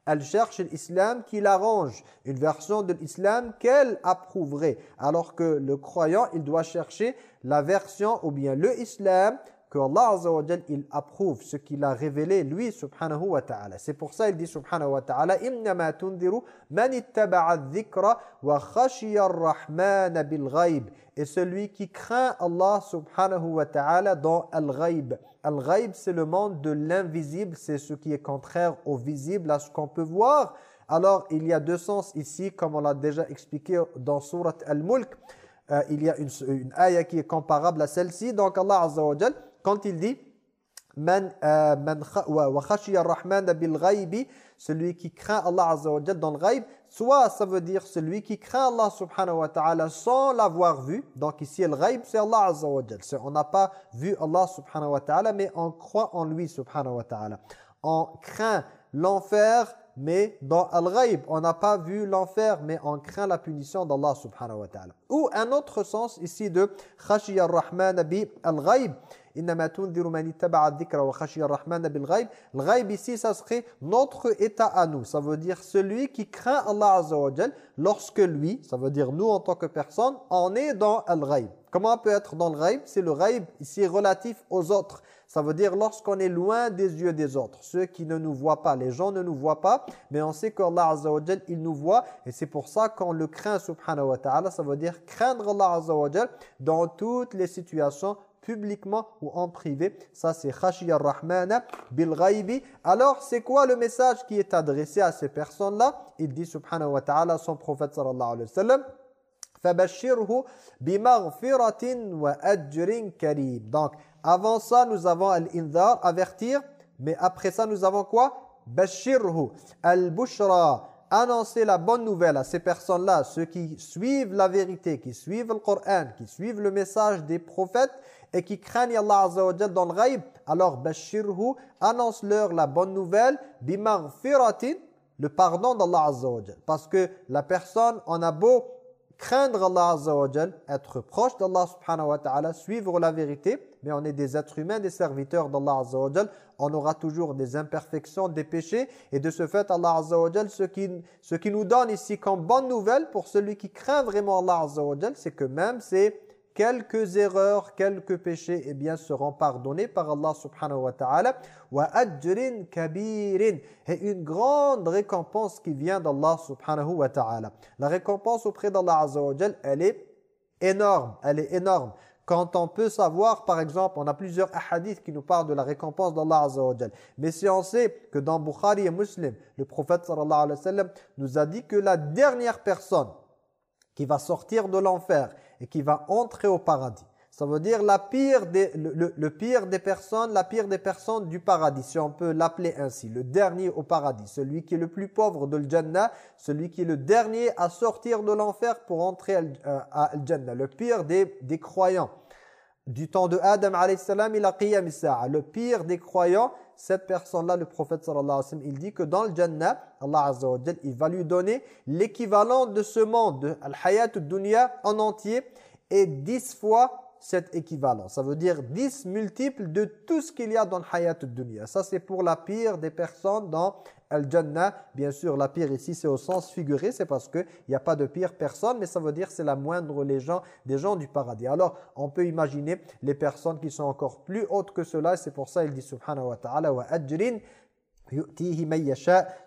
elle cherche l'islam qui l'arrange, une version de l'islam qu'elle approuverait. Alors que le croyant, il doit chercher la version ou bien le islam que Allah Azza wa il approuve ce qu'il a révélé lui subhanahu wa ta'ala. C'est pour ça il dit subhanahu wa ta'ala innama tundiru man ittaba'a dhikra wa khashiya ar-rahman bil et celui qui craint Allah subhanahu wa ta'ala dans al-ghaib. Al-ghaib c'est le monde de l'invisible, c'est ce qui est contraire au visible, à ce qu'on peut voir. Alors il y a deux sens ici comme on l'a déjà expliqué dans surat Al-Mulk. Euh, il y a une, une ayah qui est comparable à celle-ci. Donc Allah Azza wa quand il dit euh, celui qui craint Allah Azza wa dans le ghaib, soit ça veut dire celui qui craint Allah subhanahu wa ta'ala sans l'avoir vu. Donc ici le ghaib c'est Allah Azza wa On n'a pas vu Allah subhanahu wa ta'ala mais on croit en lui subhanahu wa ta'ala. On craint l'enfer mais dans Al-Ghaib, on n'a pas vu l'enfer, mais on craint la punition d'Allah subhanahu wa ta'ala. Ou un autre sens ici de Khashiyar Rahman bi Al-Ghaib. Innama tundiru man ittaba'a dhikra wa khashiyar Rahman bil ghaib. Ghaib ici, ça serait notre état à nous. Ça veut dire celui qui craint Allah azza wa lorsque lui, ça veut dire nous en tant que personne, on est dans Al-Ghaib. Comment on peut être dans le ghaib? C'est le ghaib ici relatif aux autres. Ça veut dire lorsqu'on est loin des yeux des autres, ceux qui ne nous voient pas, les gens ne nous voient pas, mais on sait qu'Allah Azza wa il nous voit et c'est pour ça qu'on le craint subhanahu wa ta'ala, ça veut dire craindre Allah Azza wa dans toutes les situations publiquement ou en privé. Ça c'est khashiyar rahmana bil ghaibi. Alors c'est quoi le message qui est adressé à ces personnes-là Il dit subhanahu wa ta'ala son prophète sallallahu alayhi wa sallam فَبَشِّرْهُ بِمَغْفِرَةٍ وَأَجْرٍ كَرِيمٍ Donc, avant ça, nous avons al-indhar, avertir. Mais après ça, nous avons quoi? Bashirhu, al-bushra, annoncer la bonne nouvelle à ces personnes-là, ceux qui suivent la vérité, qui suivent le Coran, qui suivent le message des prophètes et qui craignent Allah Azza wa dans le ghaib. Alors, bashirhu, annonce-leur la bonne nouvelle, bimaghfiratin, le pardon d'Allah Azza wa Parce que la personne, on a beau craindre Allah Azza être proche d'Allah subhanahu wa ta'ala, suivre la vérité, mais on est des êtres humains, des serviteurs d'Allah Azza wa on aura toujours des imperfections, des péchés, et de ce fait, Allah Azza wa ce qui, ce qui nous donne ici comme bonne nouvelle pour celui qui craint vraiment Allah Azza wa c'est que même c'est quelques erreurs, quelques péchés, eh bien, seront pardonnés par Allah subhanahu wa ta'ala. Wa ajrin kabirin. Et une grande récompense qui vient d'Allah subhanahu wa ta'ala. La récompense auprès d'Allah azza wa elle est énorme. Elle est énorme. Quand on peut savoir, par exemple, on a plusieurs hadiths qui nous parlent de la récompense d'Allah Azza wa Mais si on sait que dans Bukhari et Muslim, le prophète sallallahu alayhi wa sallam nous a dit que la dernière personne qui va sortir de l'enfer et qui va entrer au paradis. Ça veut dire la pire des, le, pire des personnes, la pire des personnes du paradis, si on peut l'appeler ainsi. Le dernier au paradis, celui qui est le plus pauvre de l'Jannah, celui qui est le dernier à sortir de l'enfer pour entrer à l'Jannah. Le pire des, croyants. Du temps de Adam il a qiyam Le pire des croyants, cette personne-là, le prophète sallallahu alayhi wa sallam, il dit que dans le Jannah, Allah azza wa il va lui donner l'équivalent de ce monde, de al-hayat dunya en entier, et dix fois cet équivalent. Ça veut dire 10 multiples de tout ce qu'il y a dans hayat dunya. Ça, c'est pour la pire des personnes dans Al-Jannah. Bien sûr, la pire ici, c'est au sens figuré. C'est parce qu'il n'y a pas de pire personne, mais ça veut dire c'est la moindre les gens, des gens du paradis. Alors, on peut imaginer les personnes qui sont encore plus hautes que cela. C'est pour ça il dit subhanahu wa ta'ala wa ajrin yu'tihi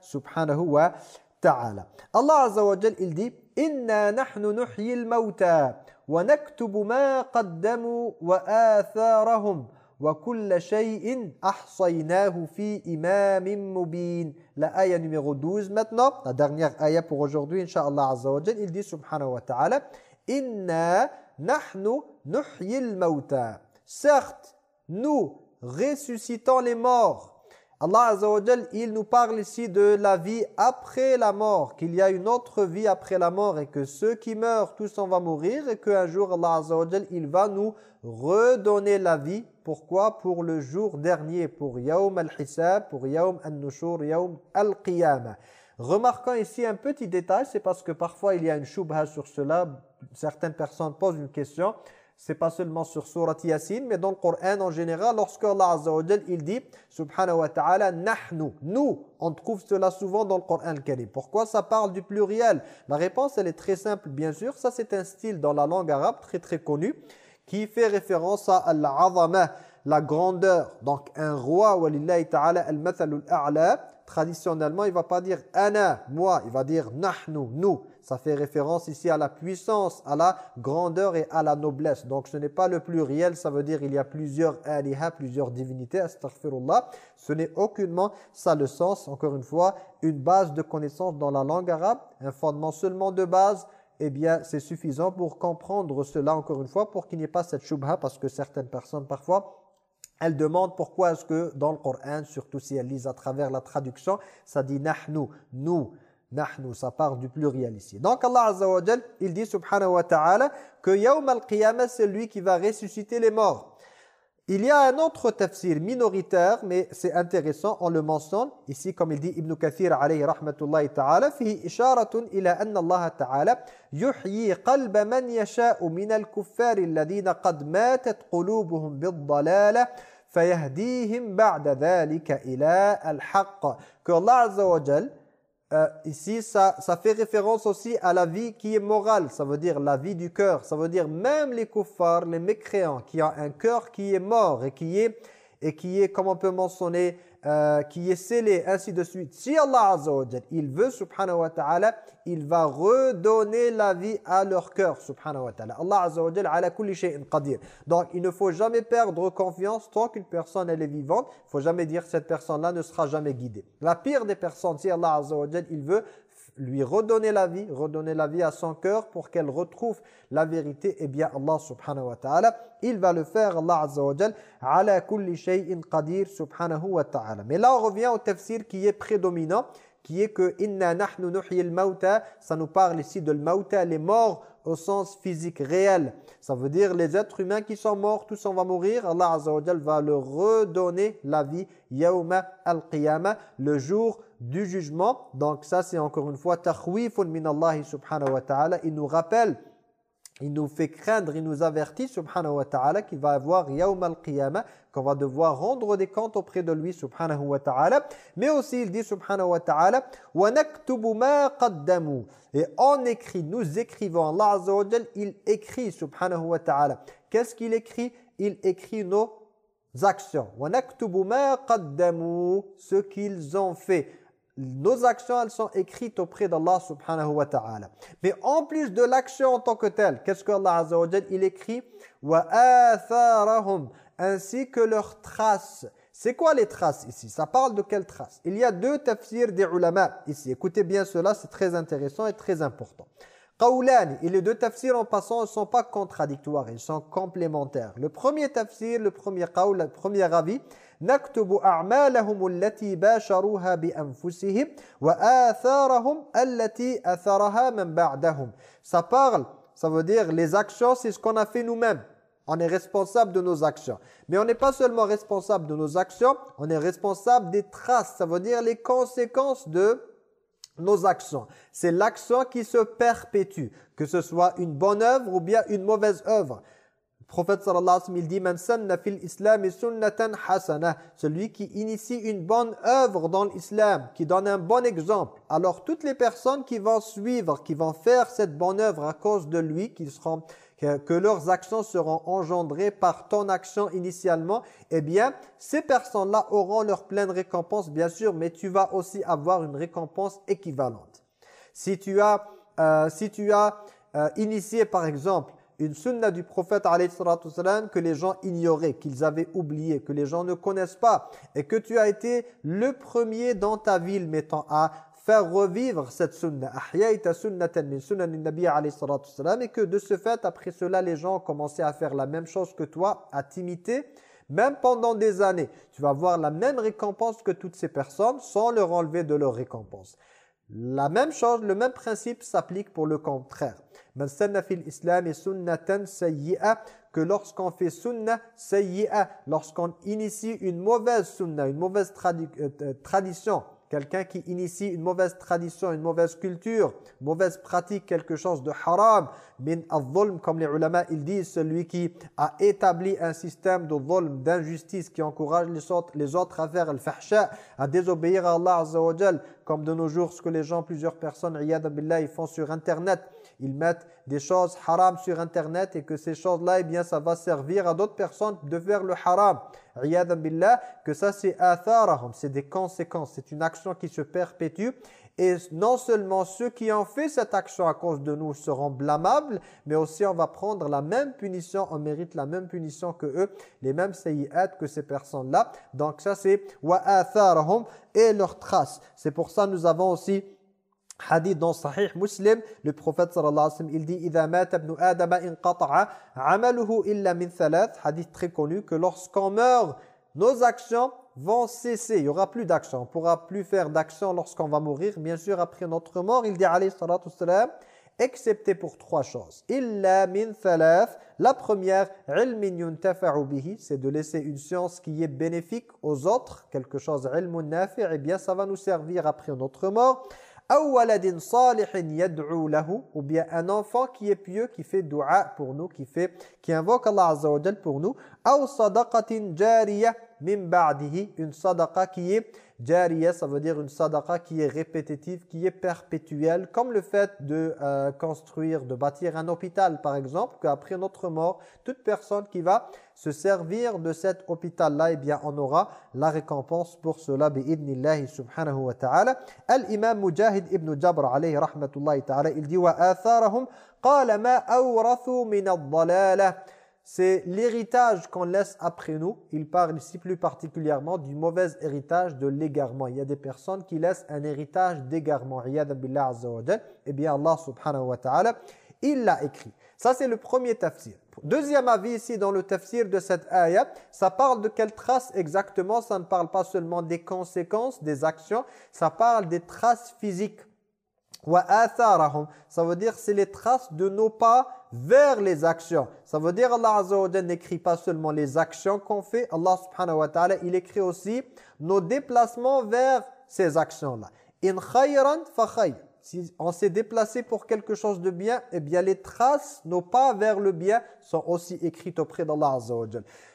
subhanahu wa ta'ala. Allah azza wa il dit inna nahnu nuhyi al-mauta ونكتب ما قدموا وآثارهم وكل شيء أحصيناه في إمام مبين La ayah numéro 12 maintenant, la dernière ayah pour aujourd'hui, Inch'Allah Azza wa Jal, il dit subhanahu wa ta'ala Inna nahnu nuhyil mauta. Certes, nous ressuscitons les morts Allah il nous parle ici de la vie après la mort, qu'il y a une autre vie après la mort et que ceux qui meurent, tous on va mourir et qu'un jour Allah Azza wa il va nous redonner la vie. Pourquoi? Pour le jour dernier, pour Yawm al-Hisab, pour Yawm al-Nushur, Yawm al-Qiyamah. Remarquons ici un petit détail, c'est parce que parfois il y a une shubha sur cela, certaines personnes posent une question c'est pas seulement sur Surat Yasin, mais dans le Coran en général, lorsque Allah Azza wa il dit, subhanahu wa ta'ala, nahnu, nous, on trouve cela souvent dans le Coran al Pourquoi ça parle du pluriel? La réponse, elle est très simple, bien sûr. Ça, c'est un style dans la langue arabe très très connu, qui fait référence à al la grandeur. Donc un roi, walillahi ta'ala al-mathalul a'la, traditionnellement, il va pas dire ana, moi, il va dire nahnu, nous. Ça fait référence ici à la puissance, à la grandeur et à la noblesse. Donc ce n'est pas le pluriel, ça veut dire il y a plusieurs aliha, plusieurs divinités, astaghfirullah. Ce n'est aucunement ça le sens, encore une fois, une base de connaissance dans la langue arabe, un fondement seulement de base, eh bien c'est suffisant pour comprendre cela encore une fois, pour qu'il n'y ait pas cette shubha, parce que certaines personnes parfois elles demandent pourquoi est-ce que dans le Coran, surtout si elles lisent à travers la traduction, ça dit « nahnu »,« nous ». Nahnu, ça part du pluriel ici. Donc Allah Azza wa il dit subhanahu wa ta'ala que Yawm al-Qiyamah, c'est lui qui va ressusciter les morts. Il y a un autre tafsir minoritaire, mais c'est intéressant, on le mentionne. Ici, comme il dit Ibn Kathir alayhi rahmatullahi ta'ala, فيه إشارة إلى أن الله تعالى يحيي قلب من يشاء من الكفار الذين قد ماتت قلوبهم بالضلالة فيهديهم بعد ذلك إلى الحق. Que Allah Azza wa Jal, euh, ici, ça, ça fait référence aussi à la vie qui est morale. Ça veut dire la vie du cœur. Ça veut dire même les kuffars, les mécréants, qui ont un cœur qui est mort et qui est, et qui est comme on peut mentionner, euh, qui est scellé, ainsi de suite. Si Allah Azza il veut, subhanahu wa ta'ala, il va redonner la vie à leur cœur, subhanahu wa ta'ala. Allah Azza wa ala kulli shay'in qadir. Donc, il ne faut jamais perdre confiance tant qu'une personne, elle est vivante. Il faut jamais dire cette personne-là ne sera jamais guidée. La pire des personnes, si Allah Azza il veut lui redonner la vie, redonner la vie à son cœur pour qu'elle retrouve la vérité, eh bien Allah subhanahu wa ta'ala, il va le faire, Allah azza wa jal, ala kulli shay'in qadir subhanahu wa ta'ala. Mais là on revient au tafsir qui est prédominant, qui est que inna nahnu nuhyil mauta, ça nous parle ici de mauta, les morts au sens physique réel. Ça veut dire les êtres humains qui sont morts, tous on va mourir. Allah Azza wa va leur redonner la vie. Yawma al-qiyamah, le jour du jugement. Donc ça c'est encore une fois takhwifun min Allah subhanahu wa ta'ala. Il nous rappelle il nous fait craindre, il nous avertit, subhanahu wa ta'ala, qu'il va avoir yawm al-qiyamah, qu'on va devoir rendre des comptes auprès de lui, subhanahu wa ta'ala. Mais aussi, il dit, subhanahu wa ta'ala, وَنَكْتُبُ مَا قَدَّمُوا Et on écrit, nous écrivons, Allah Azza wa il écrit, subhanahu wa ta'ala. Qu'est-ce qu'il écrit Il écrit nos actions. وَنَكْتُبُ مَا قَدَّمُوا Ce qu'ils ont fait nos actions, elles sont écrites auprès d'Allah subhanahu wa ta'ala. Mais en plus de l'action en tant que telle, qu'est-ce que Allah azza wa il écrit? Wa ainsi que leurs traces. C'est quoi les traces ici? Ça parle de quelles traces? Il y a deux tafsirs des ulama ici. Écoutez bien cela, c'est très intéressant et très important. Qawlan, et les deux tafsirs en passant ne sont pas contradictoires, ils sont complémentaires. Le premier tafsir, le premier qawl, le premier avis, نكتب أعمالهم التي باشروها بأنفسهم وآثارهم التي أثرها من بعدهم Ça parle, ça veut dire les actions, c'est ce qu'on a fait nous-mêmes. On est responsable de nos actions. Mais on n'est pas seulement responsable de nos actions, on est responsable des traces. Ça veut dire les conséquences de nos actions. C'est l'action qui se perpétue, que ce soit une bonne œuvre ou bien une mauvaise œuvre prophète sallallahu alayhi wa sallam, il dit Man sanna fil islam sunnatan hasana. Celui qui initie une bonne œuvre dans l'islam, qui donne un bon exemple. Alors toutes les personnes qui vont suivre, qui vont faire cette bonne œuvre à cause de lui, qui seront que, leurs actions seront engendrées par ton action initialement, eh bien, ces personnes-là auront leur pleine récompense, bien sûr, mais tu vas aussi avoir une récompense équivalente. Si tu as, euh, si tu as euh, initié, par exemple, une sunna du prophète que les gens ignoraient, qu'ils avaient oublié, que les gens ne connaissent pas et que tu as été le premier dans ta ville mettant à faire revivre cette sunna. Et que de ce fait après cela les gens ont commencé à faire la même chose que toi à t'imiter même pendant des années. Tu vas avoir la même récompense que toutes ces personnes sans leur enlever de leur récompense. La même chose le même principe s'applique pour le contraire. Man sanna fil islam sunnatan sayyi'a que lorsqu'on fait sunna sayyi'a, lorsqu'on initie une mauvaise sunna, une mauvaise euh, euh, tradition, quelqu'un qui initie une mauvaise tradition, une mauvaise culture, mauvaise pratique, quelque chose de haram, min al comme les ulama ils disent, celui qui a établi un système de zulm, d'injustice, qui encourage les autres, les autres à faire al-fahsha, à désobéir à Allah comme de nos jours, ce que les gens, plusieurs personnes, billah, ils font sur internet, ils mettent des choses haram sur internet et que ces choses-là eh bien ça va servir à d'autres personnes de faire le haram. billah que ça c'est atharahum, c'est des conséquences, c'est une action qui se perpétue et non seulement ceux qui ont fait cette action à cause de nous seront blâmables, mais aussi on va prendre la même punition, on mérite la même punition que eux, les mêmes sayyat que ces personnes-là. Donc ça c'est wa atharahum et leurs traces. C'est pour ça nous avons aussi Hadith dans Sahih Muslim, le prophète sallallahu alayhi wa sallam, il dit "Idha mata ibn Adam inqata'a 'amaluhu illa min thalath", hadith très connu que lorsqu'on meurt, nos actions vont cesser, il y aura plus d'action, on ne pourra plus faire d'action lorsqu'on va mourir, bien sûr après notre mort, il dit alayhi excepté pour trois choses. Illa min thalath. La première, ilmin yuntafa'u bihi, c'est de laisser une science qui est bénéfique aux autres, quelque chose ilmun nafi', et bien ça va nous servir après notre mort. Ou bien un enfant qui est pieux qui fait dua pour nous qui fait qui invoque Allah Azza wa pour nous ou sadaqatin jariyah min ba'dihi une sadaqa qui est Jariya, ça veut dire une sadaqa qui est répétitive, qui est perpétuelle, comme le fait de euh, construire, de bâtir un hôpital par exemple, qu'après notre mort, toute personne qui va se servir de cet hôpital-là, eh bien on aura la récompense pour cela, bi'idnillahi subhanahu wa ta'ala. Al-imam Mujahid ibn Jabr alayhi rahmatullahi ta'ala, il dit « Wa atharahum qala ma awrathu min ad c'est l'héritage qu'on laisse après nous. Il parle ici plus particulièrement du mauvais héritage de l'égarement. Il y a des personnes qui laissent un héritage d'égarement. Eh bien Allah subhanahu wa ta'ala, il l'a écrit. Ça c'est le premier tafsir. Deuxième avis ici dans le tafsir de cette ayat, ça parle de quelles traces exactement? Ça ne parle pas seulement des conséquences, des actions, ça parle des traces physiques. Ça veut dire c'est les traces de nos pas vers les actions. Ça veut dire Allah Azza wa n'écrit pas seulement les actions qu'on fait. Allah subhanahu wa ta'ala, il écrit aussi nos déplacements vers ces actions-là. In khayran fa Si on s'est déplacé pour quelque chose de bien, eh bien les traces, nos pas vers le bien sont aussi écrites auprès d'Allah Azza wa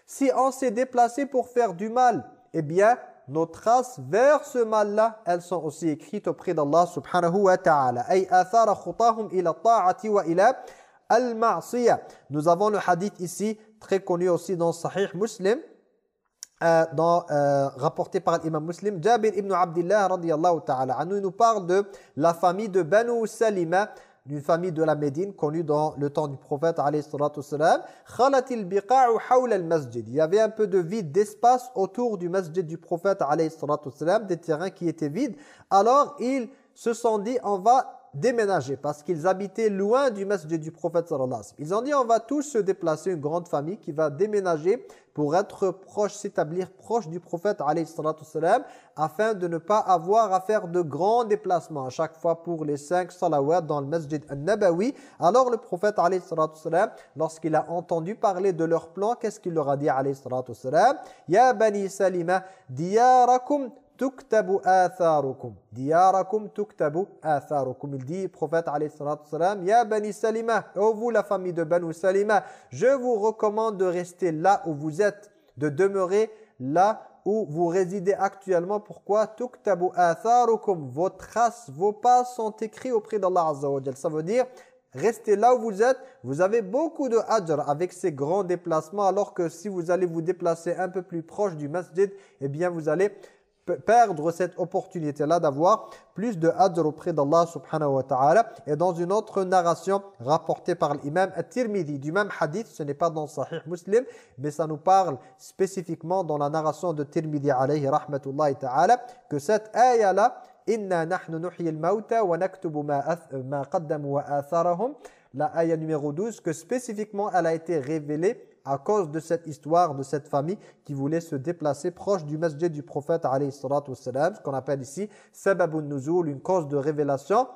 Si on s'est déplacé pour faire du mal, eh bien nos traces vers ce mal-là, elles sont aussi écrites auprès d'Allah subhanahu wa ta'ala. Nous avons le hadith ici, très connu aussi dans Sahih Muslim, euh, dans, euh, rapporté par l'imam Muslim. Jabir ibn Abdullah radiyallahu ta'ala. Il nous parle de la famille de Banu Salima, d'une famille de la Médine connue dans le temps du prophète alayhi Il y avait un peu de vide d'espace autour du masjid du prophète alayhi des terrains qui étaient vides. Alors ils se sont dit on va déménager parce qu'ils habitaient loin du masjid du prophète sallallahu Ils ont dit on va tous se déplacer, une grande famille qui va déménager pour être proche, s'établir proche du prophète alayhi afin de ne pas avoir à faire de grands déplacements à chaque fois pour les cinq salawats dans le masjid al-Nabawi. Alors le prophète alayhi lorsqu'il a entendu parler de leur plan, qu'est-ce qu'il leur a dit alayhi Ya bani salima diyarakum tuktabu atharukum. Diyarakum tuktabu atharukum. Il dit, prophète alayhi salam, Ya bani Salima, ô vous la famille de Banu Salima, je vous recommande de rester là où vous êtes, de demeurer là où vous résidez actuellement. Pourquoi? Tuktabu atharukum. Vos traces, vos pas sont écrits auprès d'Allah Azza wa Ça veut dire, Restez là où vous êtes, vous avez beaucoup de ajr avec ces grands déplacements alors que si vous allez vous déplacer un peu plus proche du masjid, eh bien vous allez perdre cette opportunité-là d'avoir plus de adr auprès d'Allah subhanahu wa ta'ala. Et dans une autre narration rapportée par l'imam At-Tirmidhi du même hadith, ce n'est pas dans Sahih Muslim, mais ça nous parle spécifiquement dans la narration de Tirmidhi alayhi rahmatullahi ta'ala, que cette ayah-là, « Inna nahnu nuhyi al-mawta wa naktubu ma qaddamu wa atharahum » la ayah numéro 12, que spécifiquement elle a été révélée à cause de cette histoire de cette famille qui voulait se déplacer proche du masjid du prophète alayhi ce qu'on appelle ici sababun nuzul, une cause de révélation.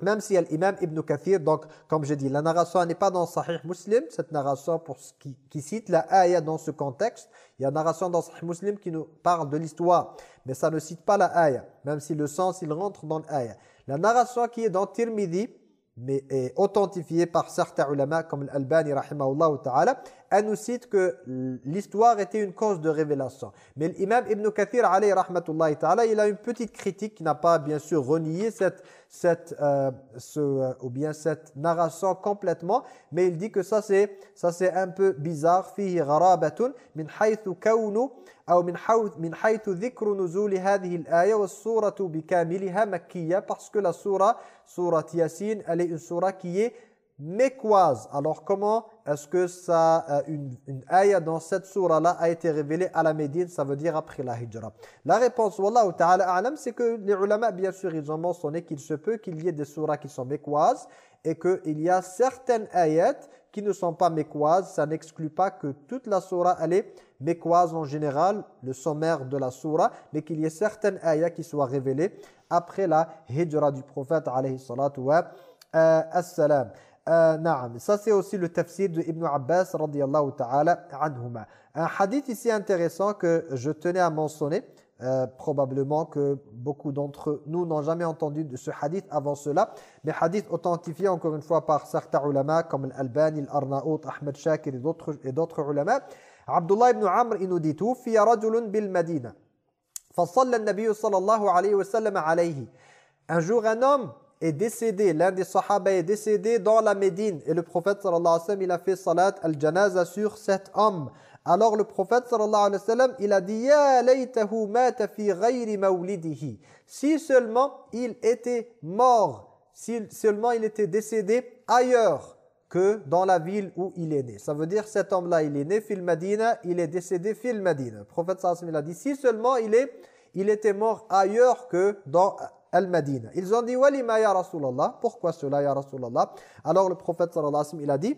Même si l'imam Ibn Kathir, donc comme je dis, la narration n'est pas dans Sahih Muslim, cette narration pour ce qui, cite la ayah dans ce contexte. Il y a une narration dans Sahih Muslim qui nous parle de l'histoire, mais ça ne cite pas la ayah, même si le sens il rentre dans l'ayah. La narration qui est dans Tirmidhi, mais est authentifié par certains ulama comme l'Albani rahimahullah ta'ala, elle nous cite que l'histoire était une cause de révélation. Mais l'imam Ibn Kathir alayhi rahmatullahi ta'ala, il a une petite critique qui n'a pas bien sûr renié cette, cette, euh, ce, euh, ou bien cette narration complètement, mais il dit que ça c'est ça c'est un peu bizarre, fihi gharabatun min haythu kawnu أو من حيث من حيث ذكر نزول هذه الآية والسورة بكاملها مكية parce que la surah, surah Yasin, elle est une surah qui est mécoise. Alors comment est-ce que ça, euh, une, une ayah dans cette surah-là a été révélée à la Médine? Ça veut dire après la hijra. La réponse, Wallahu ta'ala a'lam, c'est que les ulama, bien sûr, ils ont mentionné qu'il se peut qu'il y ait des surahs qui sont mécoises et qu'il y a certaines ayats qui ne sont pas mécoises. Ça n'exclut pas que toute la surah, elle est mécoise en général, le sommaire de la surah, mais qu'il y ait certaines ayats qui soient révélées après la hijra du prophète alayhi salatu wa euh, assalam. Euh, Ça c'est aussi le tafsir de Ibn Abbas radiyallahu ta'ala anhuma. Un hadith ici intéressant que je tenais à mentionner, euh, probablement que beaucoup d'entre nous n'ont jamais entendu de ce hadith avant cela, mais hadith authentifié encore une fois par certains ulama comme l'Albani, l'Arnaout, Ahmed Shakir et d'autres ulama. Abdullah ibn Amr il nous dit tout, « bil Madina, fa sallallahu alayhi wa sallam alayhi » Un jour un homme est décédé, l'un des sahaba est décédé dans la Médine et le prophète sallallahu alayhi wa sallam il a fait salat al-janaza sur cet homme. Alors le prophète sallallahu alayhi wa sallam il a dit ya laytahu mata fi ghayri mawlidihi. Si seulement il était mort, si seulement il était décédé ailleurs que dans la ville où il est né. Ça veut dire cet homme-là, il est né fil Madina, il est décédé fil Madina. Le prophète sallallahu alayhi wa sallam il a dit si seulement il est il était mort ailleurs que dans Ils ont dit. Pourquoi cela Alors le prophète il a dit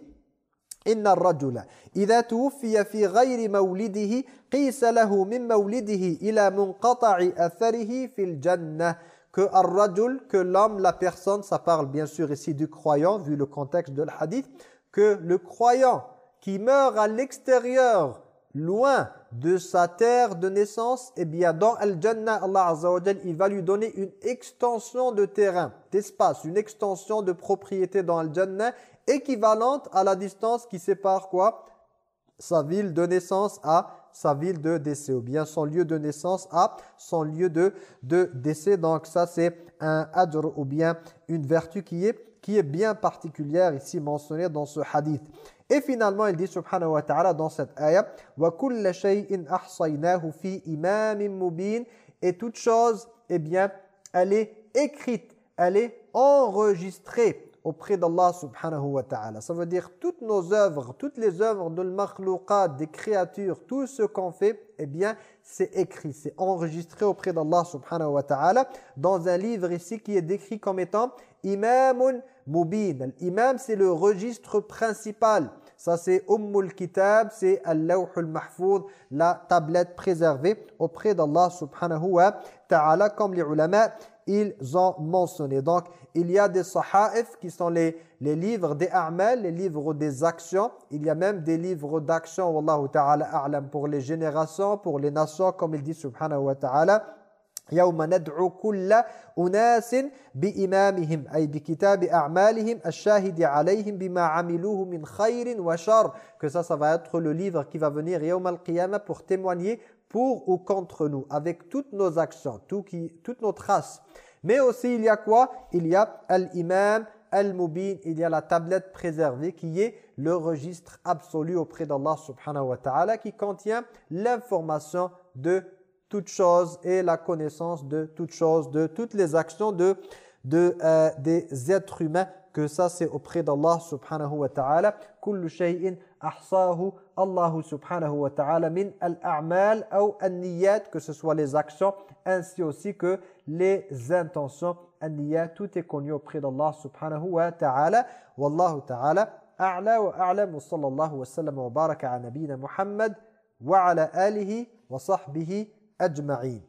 que l'homme la personne ça parle bien sûr ici du croyant vu le contexte de hadith que le croyant qui meurt à l'extérieur loin de sa terre de naissance, eh bien dans Al-Jannah, Allah Azza il va lui donner une extension de terrain, d'espace, une extension de propriété dans Al-Jannah équivalente à la distance qui sépare quoi? Sa ville de naissance à sa ville de décès, ou bien son lieu de naissance à son lieu de, de décès. Donc ça c'est un adr ou bien une vertu qui est, qui est bien particulière ici mentionnée dans ce hadith. Et finalement, il dit subhanahu wa ta'ala dans cette ayah وَكُلَّ شَيْءٍ أَحْصَيْنَاهُ فِي إِمَامٍ مُبِينٍ Et toute chose, eh bien, elle est écrite, elle est enregistrée auprès d'Allah subhanahu wa ta'ala. Ça veut dire toutes nos œuvres, toutes les œuvres de l'makhlouqat, des créatures, tout ce qu'on fait, eh bien, c'est écrit, c'est enregistré auprès d'Allah subhanahu wa ta'ala dans un livre ici qui est décrit comme étant Imamun Mubin. L'imam, c'est le registre principal. Ça, c'est Ummul Kitab, c'est Al-Lawhul Mahfoud, la tablette préservée auprès d'Allah subhanahu wa ta'ala, comme les ulama, ils ont mentionné. Donc, il y a des sahaif qui sont les, les livres des a'mal, les livres des actions. Il y a même des livres d'actions, Wallahu ta'ala pour les générations, pour les nations, comme il dit subhanahu wa ta'ala. يوم ندعو كل أناس بإمامهم أي بكتاب أعمالهم الشاهد عليهم بما عملوه من خير وشر que ça, ça va être le livre qui va venir يوم القيامة pour témoigner pour ou contre nous avec toutes nos actions, tout qui, toutes nos traces. Mais aussi il y a quoi Il y a al-imam, al-mubin, il y a la tablette préservée qui est le registre absolu auprès d'Allah subhanahu wa ta'ala qui contient l'information de toute chose et la connaissance de toute chose, de toutes les actions de, de euh, des êtres humains, que ça c'est auprès d'Allah subhanahu wa ta'ala. Kullu shay'in ahsahu Allah subhanahu wa ta'ala min al-a'mal ou an-niyat, que ce soit les actions, ainsi aussi que les intentions. An-niyat, tout est connu auprès d'Allah subhanahu wa ta'ala. Wallahu ta'ala a'la wa a'lam wa sallallahu wa sallam wa baraka ala nabina Muhammad wa ala alihi wa sahbihi أجمعين